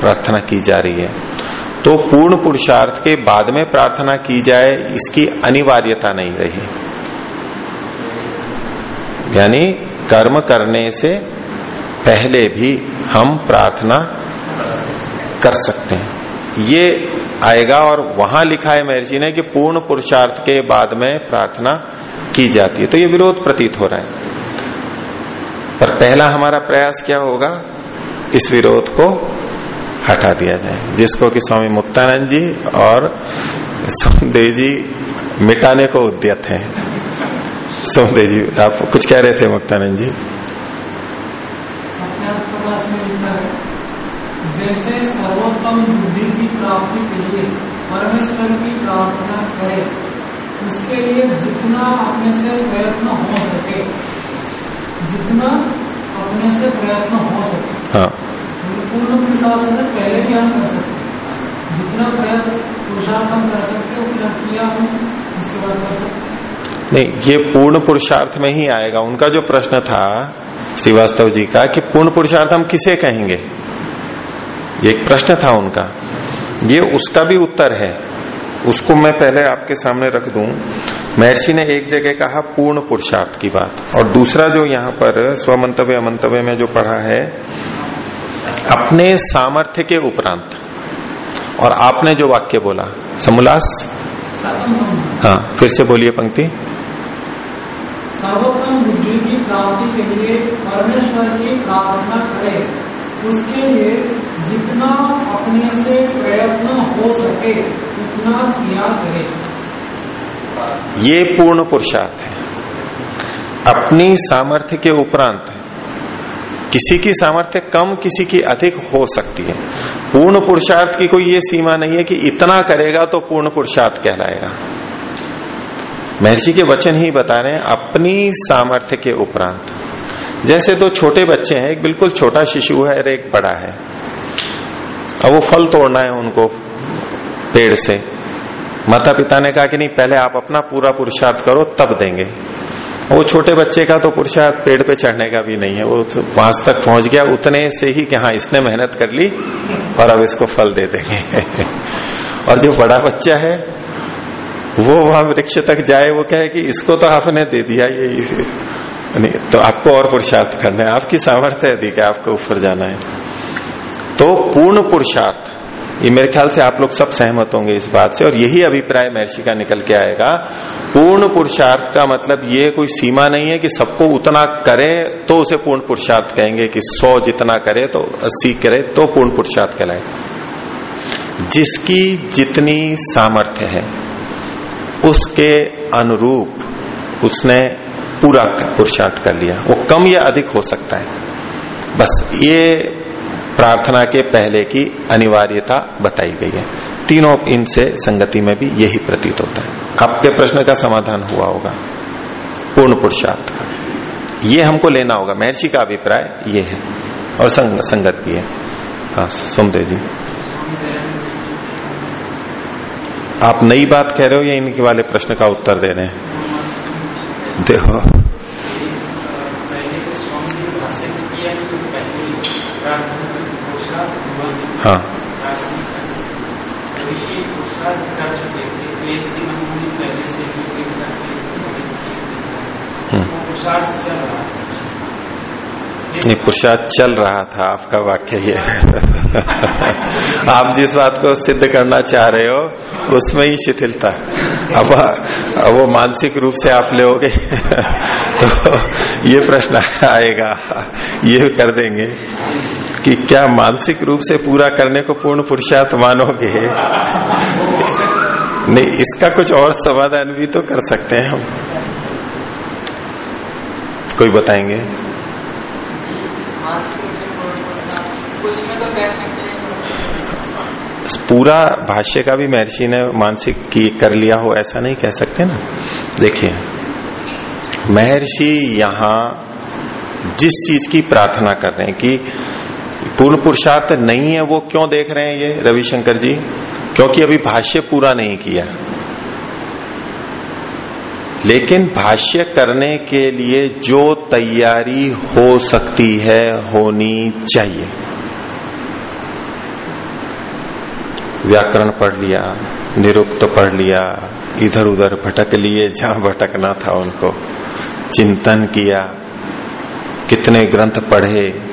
प्रार्थना की जा रही है। तो पूर्ण पुरुषार्थ के बाद में प्रार्थना की जाए, इसकी अनिवार्यता नहीं रही। यानी कर्म करने से पहले भी हम प्रार्थना कर सकते हैं। ये आएगा और वहाँ लिखा है महर्षि ने कि पूर्ण पुरुषार्थ के बाद में प्रार्थना की जाती है। तो ये विरोध प्रतीत हो रहा है। पर पहला हमारा प्रयास क्या होगा? इस विरोध को हटा दिया जाए। जिसको कि स्वामी मुक्तानंद जी और सोमदेव जी मिटाने को उद्यत हैं। सोमदेव जी आप कुछ कह रहे थे मुक्तानंद जी? जैसे सर्वोत्तम बुद्धि की प्राप्ति के लिए परमेश्वर की प्रार्थना करे उसके लिए जितना अपने से प्रयत्न हो सके जितना अपने से प्रयत्न हो सके। हाँ। पूर्ण पुरुषार्थ से पहले भी हम कर सकते जितना प्रयत्न पुरुषार्थ हम कर सकते उतना किया हम, इसके बाद कर सकते नहीं, ये पूर्ण पुरुषार्थ में ही आएगा। उनका जो प्रश्न था श्रीवास्तव जी का कि पूर्ण पुरुषार्थ हम किसे कहेंगे? ये एक प्रश्न था उनका। ये उसका भी उत्तर है। उसको मैं पहले आपके सामने रख दूँ। महर्षि ने एक जगह कहा, पूर्ण पुरुषार्थ की बात। और दूसरा जो यहाँ पर स्वमंतव्य अमंतव्य में जो पढ़ा है अपने सामर्थ्य के उपरांत। और आपने जो वाक्य बोला समोल्लास हाँ फिर से बोलिए पंक्ति। सर्वोत्तम बुद्धि की प्राप्ति के लिए परमेश्वर की प्रार्थना करे। उसके लिए जितना अपने से प्रयत्न हो सके उतना किया करे। ये पूर्ण पुरुषार्थ है। अपनी सामर्थ्य के उपरांत किसी की सामर्थ्य कम, किसी की अधिक हो सकती है। पूर्ण पुरुषार्थ की कोई ये सीमा नहीं है कि इतना करेगा तो पूर्ण पुरुषार्थ कहलाएगा। महर्षि के वचन ही बता रहे हैं, अपनी सामर्थ्य के उपरांत। जैसे दो छोटे बच्चे हैं, एक बिल्कुल छोटा शिशु है और एक बड़ा है। अब वो फल तोड़ना है उनको पेड़ से। माता पिता ने कहा कि नहीं, पहले आप अपना पूरा पुरुषार्थ करो, तब देंगे। वो छोटे बच्चे का तो पुरुषार्थ पेड़ पे चढ़ने का भी नहीं है। वो तो पाँच तक पहुँच गया, उतने से ही कि हाँ इसने मेहनत कर ली और अब इसको फल दे देंगे। और जो बड़ा बच्चा है, वो वहाँ वृक्ष तक जाए, वो कहे कि इसको तो आपने दे दिया ये नहीं तो आपको और पुरुषार्थ करना है। आपकी सामर्थ्य अधिक है आपको ऊपर जाना है। तो पूर्ण पुरुषार्थ। ये मेरे ख्याल से आप लोग सब सहमत होंगे इस बात से, और यही अभिप्राय महर्षि का निकल के आएगा। पूर्ण पुरुषार्थ का मतलब ये कोई सीमा नहीं है कि सबको उतना करे तो उसे पूर्ण पुरुषार्थ कहेंगे कि सौ जितना करे तो अस्सी करे तो पूर्ण पुरुषार्थ कहलाए जिसकी जितनी सामर्थ्य है, उसके अनुरूप उसने पूरा पुरुषार्थ कर लिया। वो कम या अधिक हो सकता है। बस ये प्रार्थना के पहले की अनिवार्यता बताई गई है। तीनों इनसे संगति में भी यही प्रतीत होता है। आपके प्रश्न का समाधान हुआ होगा। पूर्ण पुरुषार्थ का। ये हमको लेना होगा। महर्षि का अभिप्राय ये है। और संग, संगत भी है। हाँ सुमदेव जी। आप नई बात कह रहे हो या इनके वाले प्रश्न का उत्तर दे रहे हैं? देखो। हाँ। नहीं पुरुषार्थ चल रहा था आपका वाक्य ये। आप जिस बात को सिद्ध करना चाह रहे हो उसमें ही शिथिलता। अब अब वो मानसिक रूप से आप लोगे तो ये प्रश्न आएगा ये कर देंगे। कि क्या मानसिक रूप से पूरा करने को पूर्ण पुरुषार्थ मानोगे? नहीं, इसका कुछ और समाधान भी तो कर सकते हैं हम। कोई बताएँगे? पूरा भाष्य का भी महर्षि ने मानसिक की कर लिया हो, ऐसा नहीं कह सकते ना? देखिए, महर्षि यहाँ जिस चीज़ की प्रार्थना कर रहे हैं कि पूर्ण पुरुषार्थ नहीं है, वो क्यों देख रहे हैं ये रविशंकर जी? क्योंकि अभी भाष्य पूरा नहीं किया। लेकिन भाष्य करने के लिए जो तैयारी हो सकती है, होनी चाहिए। व्याकरण पढ़ लिया, निरुक्त पढ़ लिया इधर उधर भटक लिए, जहाँ भटकना था उनको। चिंतन किया, कितने ग्रंथ पढ़े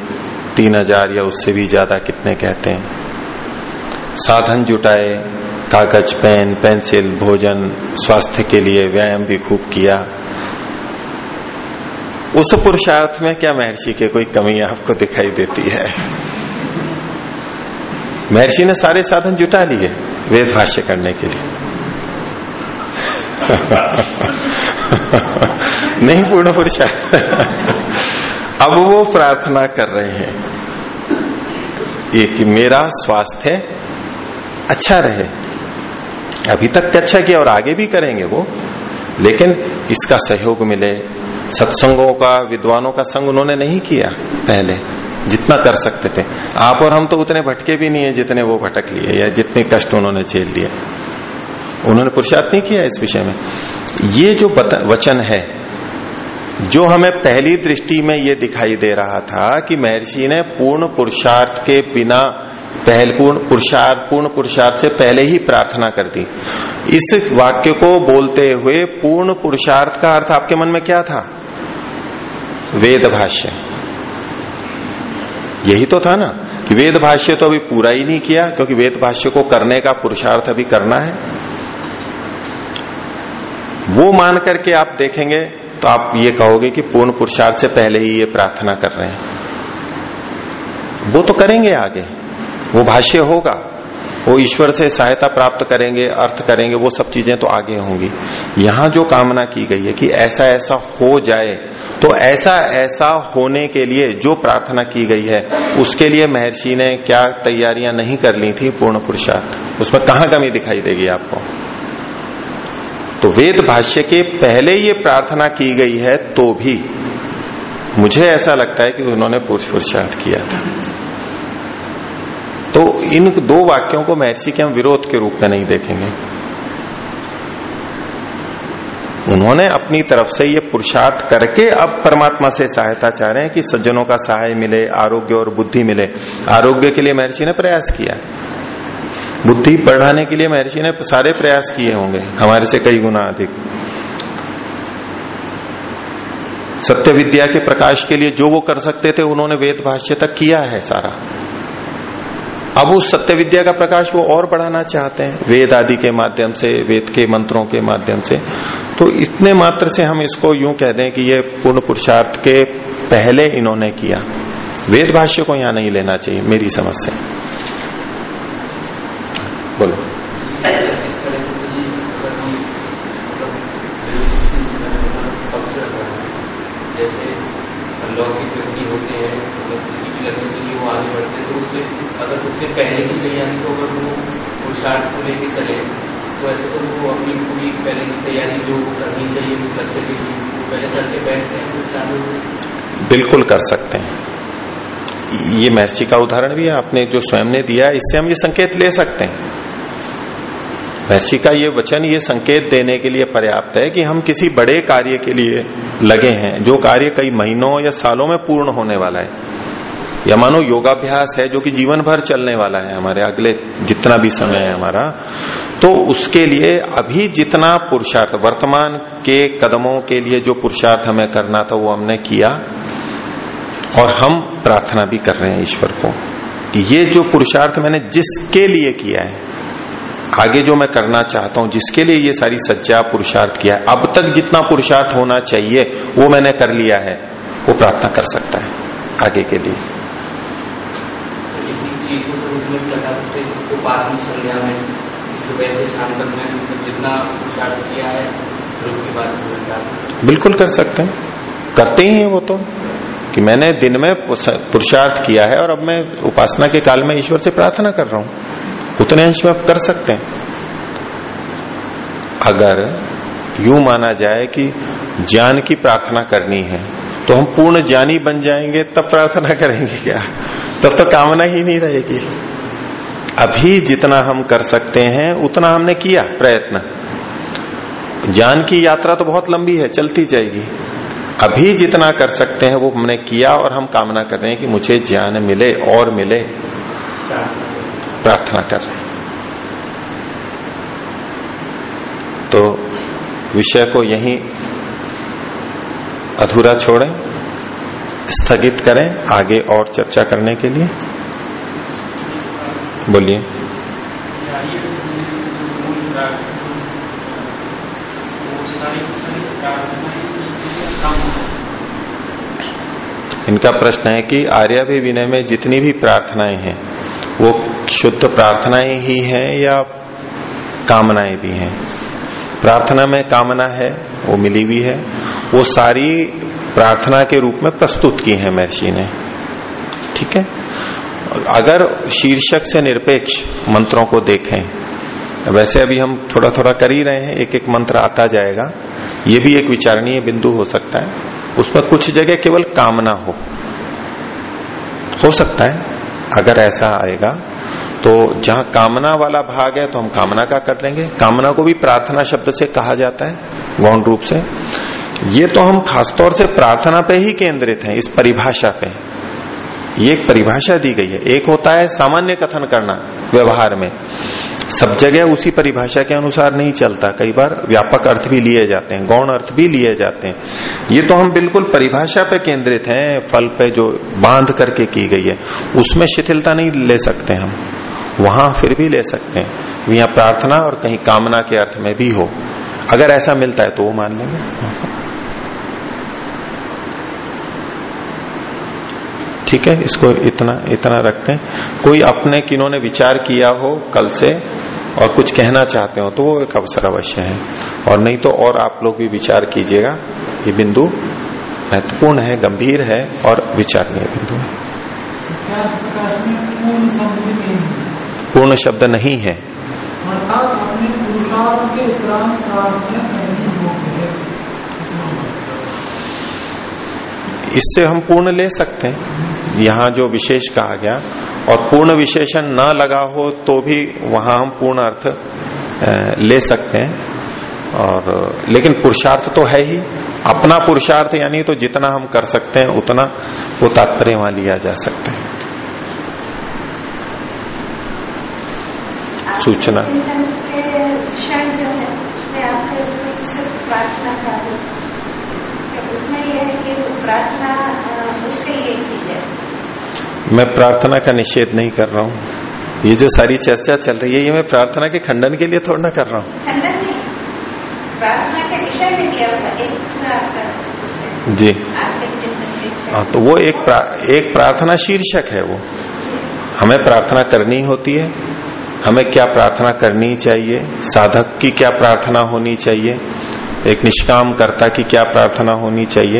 तीन हज़ार या उससे भी ज़्यादा कितने कहते हैं? साधन जुटाए, कागज़, पेन, पेंसिल, भोजन, स्वास्थ्य के लिए व्यायाम भी खूब किया। उस पुरुषार्थ में क्या महर्षि के कोई कमी आपको दिखाई देती है? महर्षि ने सारे साधन जुटा लिए वेद भाष्य करने के लिए। नहीं पूर्ण पुरुषार्थ। अब वो प्रार्थना कर रहे हैं ये कि मेरा स्वास्थ्य अच्छा रहे। अभी तक अच्छा किया और आगे भी करेंगे वो। लेकिन इसका सहयोग मिले। सत्संगों का, विद्वानों का संग उन्होंने नहीं किया पहले, जितना कर सकते थे। आप और हम तो उतने भटके भी नहीं है जितने वो भटक लिए या जितने कष्ट उन्होंने झेल लिए। उन्होंने पुरुषार्थ नहीं किया इस विषय में। ये जो वचन है जो हमें पहली दृष्टि में ये दिखाई दे रहा था कि महर्षि ने पूर्ण पुरुषार्थ के बिना पहल पूर्ण पुरुषार्थ पूर्ण पुरुषार्थ से पहले ही प्रार्थना कर दी। इस वाक्य को बोलते हुए पूर्ण पुरुषार्थ का अर्थ आपके मन में क्या था? वेद भाष्य। यही तो था ना, कि वेद भाष्य तो अभी पूरा ही नहीं किया, क्योंकि वेद भाष्य को करने का पुरुषार्थ अभी करना है। वो मान करके आप देखेंगे तो आप ये कहोगे कि पूर्ण पुरुषार्थ से पहले ही ये प्रार्थना कर रहे हैं। वो तो करेंगे आगे। वो भाष्य होगा। वो ईश्वर से सहायता प्राप्त करेंगे, अर्थ करेंगे, वो सब चीज़ें तो आगे होंगी। यहाँ जो कामना की गई है कि ऐसा ऐसा हो जाए तो ऐसा ऐसा होने के लिए जो प्रार्थना की गई है, उसके लिए महर्षि ने क्या तैयारियाँ नहीं कर ली थी पूर्ण पुरुषार्थ? उसमें कहाँ कमी दिखाई देगी आपको? तो वेद भाष्य के पहले ये प्रार्थना की गई है तो भी। मुझे ऐसा लगता है कि उन्होंने पुरुष पुरुषार्थ किया था। तो इन दो वाक्यों को महर्षि के हम विरोध के रूप में नहीं देखेंगे। उन्होंने अपनी तरफ़ से ये पुरुषार्थ करके अब परमात्मा से सहायता चाह रहे हैं कि सज्जनों का सहाय मिले, आरोग्य और बुद्धि मिले। आरोग्य के लिए महर्षि ने प्रयास किया। बुद्धि बढ़ाने के लिए महर्षि ने सारे प्रयास किए होंगे। हमारे से कई गुना अधिक। सत्य विद्या के प्रकाश के लिए जो वो कर सकते थे, उन्होंने वेद भाष्य तक किया है सारा। अब उस सत्य विद्या का प्रकाश वो और बढ़ाना चाहते हैं, वेद आदि के माध्यम से, वेद के मंत्रों के माध्यम से। तो इतने मात्र से हम इसको यूँ कह दें कि ये पूर्ण पुरुषार्थ के पहले इन्होंने किया। वेद भाष्य को यहाँ नहीं लेना चाहिए, मेरी समझ से बोलो इस तरह से तो ये अगर हम मतलब पक्ष रख रहे हैं, जैसे लौकिक व्यक्ति होते हैं मतलब किसी भी लक्ष्य के लिए वो आगे बढ़ते हैं तो उससे अगर उससे पहले की तैयारी को अगर वो पुरुषार्थ को लेके चले तो ऐसे तो वो अपनी पूरी पहले की तैयारी जो करनी चाहिए उस लक्ष्य के लिए वो पहले करके बैठते हैं फिर चालू बिल्कुल कर सकते हैं। ये महर्षि का उदाहरण भी है आपने जो स्वयं ने दिया इससे हम ये संकेत ले सकते हैं। महर्षि का ये वचन, ये संकेत देने के लिए पर्याप्त है कि हम किसी बड़े कार्य के लिए लगे हैं, जो कार्य कई महीनों या सालों में पूर्ण होने वाला है। या मानो योगाभ्यास है, जो कि जीवन भर चलने वाला है हमारे अगले जितना भी समय है हमारा तो उसके लिए अभी जितना पुरुषार्थ, वर्तमान के कदमों के लिए जो पुरुषार्थ हमें करना था, वो हमने किया, और हम प्रार्थना भी कर रहे हैं ईश्वर कि। ये जो पुरुषार्थ मैंने जिसके लिए किया है आगे जो मैं करना चाहता हूँ जिसके लिए ये सारी सज्जा पुरुषार्थ किया है अब तक जितना पुरुषार्थ होना चाहिए वो मैंने कर लिया है वो प्रार्थना कर सकता है आगे के लिए। तो मतलब है। बिल्कुल कर सकते हैं। करते ही है वो तो कि मैंने दिन में पुरुषार्थ किया है और अब मैं उपासना के काल में ईश्वर से प्रार्थना कर रहा हूँ। उतने अंश में आप कर सकते हैं। अगर यूँ माना जाए कि ज्ञान की प्रार्थना करनी है तो हम पूर्ण ज्ञानी बन जाएँगे, तब प्रार्थना करेंगे क्या? तब तो कामना ही नहीं रहेगी। अभी जितना हम कर सकते हैं, उतना हमने किया प्रयत्न। ज्ञान की यात्रा तो बहुत लंबी है, चलती जाएगी। अभी जितना कर सकते हैं, वो हमने किया और हम कामना कर रहे हैं कि मुझे ज्ञान मिले और मिले। प्रार्थना कर रहे तो विषय को यहीं अधूरा छोड़ें, स्थगित करें आगे और चर्चा करने के लिए। बोलिए। इनका प्रश्न है कि आर्याभी विनय में जितनी भी प्रार्थनाएँ हैं वो शुद्ध प्रार्थनाएँ ही हैं या कामनाएँ भी हैं? प्रार्थना में कामना है, वो मिली हुई है। वो सारी प्रार्थना के रूप में प्रस्तुत की है महर्षि ने। ठीक है? अगर शीर्षक से निरपेक्ष मंत्रों को देखें, वैसे अभी हम थोड़ा थोड़ा कर ही रहे हैं एक एक मंत्र आता जाएगा। ये भी एक विचारणीय बिंदु हो सकता है। उसमें कुछ जगह केवल कामना हो। हो सकता है। अगर ऐसा आएगा तो जहाँ कामना वाला भाग है तो हम कामना का कर लेंगे। कामना को भी प्रार्थना शब्द से कहा जाता है, गौण रूप से। ये तो हम खासतौर से प्रार्थना पे ही केंद्रित हैं, इस परिभाषा पे। ये एक परिभाषा दी गई है। एक होता है सामान्य कथन करना व्यवहार में। सब जगह उसी परिभाषा के अनुसार नहीं चलता। कई बार व्यापक अर्थ भी लिए जाते हैं, गौण अर्थ भी लिए जाते हैं। ये तो हम बिल्कुल परिभाषा पे केंद्रित हैं, फल पे जो बाँध करके की गई है, उसमें शिथिलता नहीं ले सकते हम। वहाँ फिर भी ले सकते हैं। यहाँ प्रार्थना और कहीं कामना के अर्थ में भी हो। अगर ऐसा मिलता है तो वो मान लेंगे। ठीक है, इसको इतना इतना रखते हैं। कोई अपने किन्होंने विचार किया हो कल से और कुछ कहना चाहते हो तो वो एक अवसर अवश्य है। और नहीं तो और आप लोग भी विचार कीजिएगा। ये बिंदु महत्वपूर्ण है, गंभीर है और विचारणीय बिंदु है। पूर्ण शब्द नहीं है पूर्ण शब्द नहीं है अर्थात अपने पुरुषार्थ के उपरांत प्रार्थना करनी होगी इससे हम पूर्ण ले सकते हैं। यहाँ जो विशेष कहा गया और पूर्ण विशेषण न लगा हो तो भी वहाँ हम पूर्ण अर्थ ले सकते हैं। और लेकिन पुरुषार्थ तो है ही। अपना पुरुषार्थ यानी तो जितना हम कर सकते हैं उतना वो तात्पर्य वहाँ लिया जा सकता है। सूचना चिंतन के क्षण जो है उसमें यह है कि प्रार्थना उसके लिए की जाए मैं प्रार्थना का निषेध नहीं कर रहा हूँ। ये जो सारी चर्चा चल रही है ये मैं प्रार्थना के खंडन के लिए थोड़ा ना कर रहा हूँ। प्रार्थना के विषय में दिया हुआ एक दूसरा आपका जी। हाँ तो वो एक प्रा, एक प्रार्थना शीर्षक है वो। हमें प्रार्थना करनी होती है हमें क्या प्रार्थना करनी चाहिए साधक की क्या प्रार्थना होनी चाहिए एक निष्काम कर्ता की क्या प्रार्थना होनी चाहिए?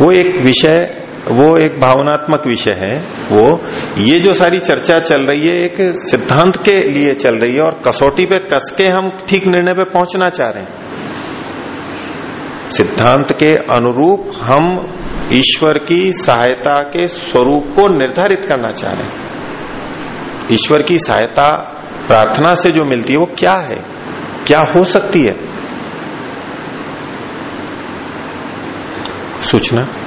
वो एक विषय, वो एक भावनात्मक विषय है। वो, ये जो सारी चर्चा चल रही है, एक सिद्धांत के लिए चल रही है और कसौटी पे कस के हम ठीक निर्णय पे पहुँचना चाह रहे हैं। सिद्धांत के अनुरूप हम ईश्वर की सहायता के स्वरूप को निर्धारित करना चाह रहे हैं। ईश्वर की सहायता प्रार्थना से जो मिलती है, वो क्या है? क्या हो सकती है? सूचना।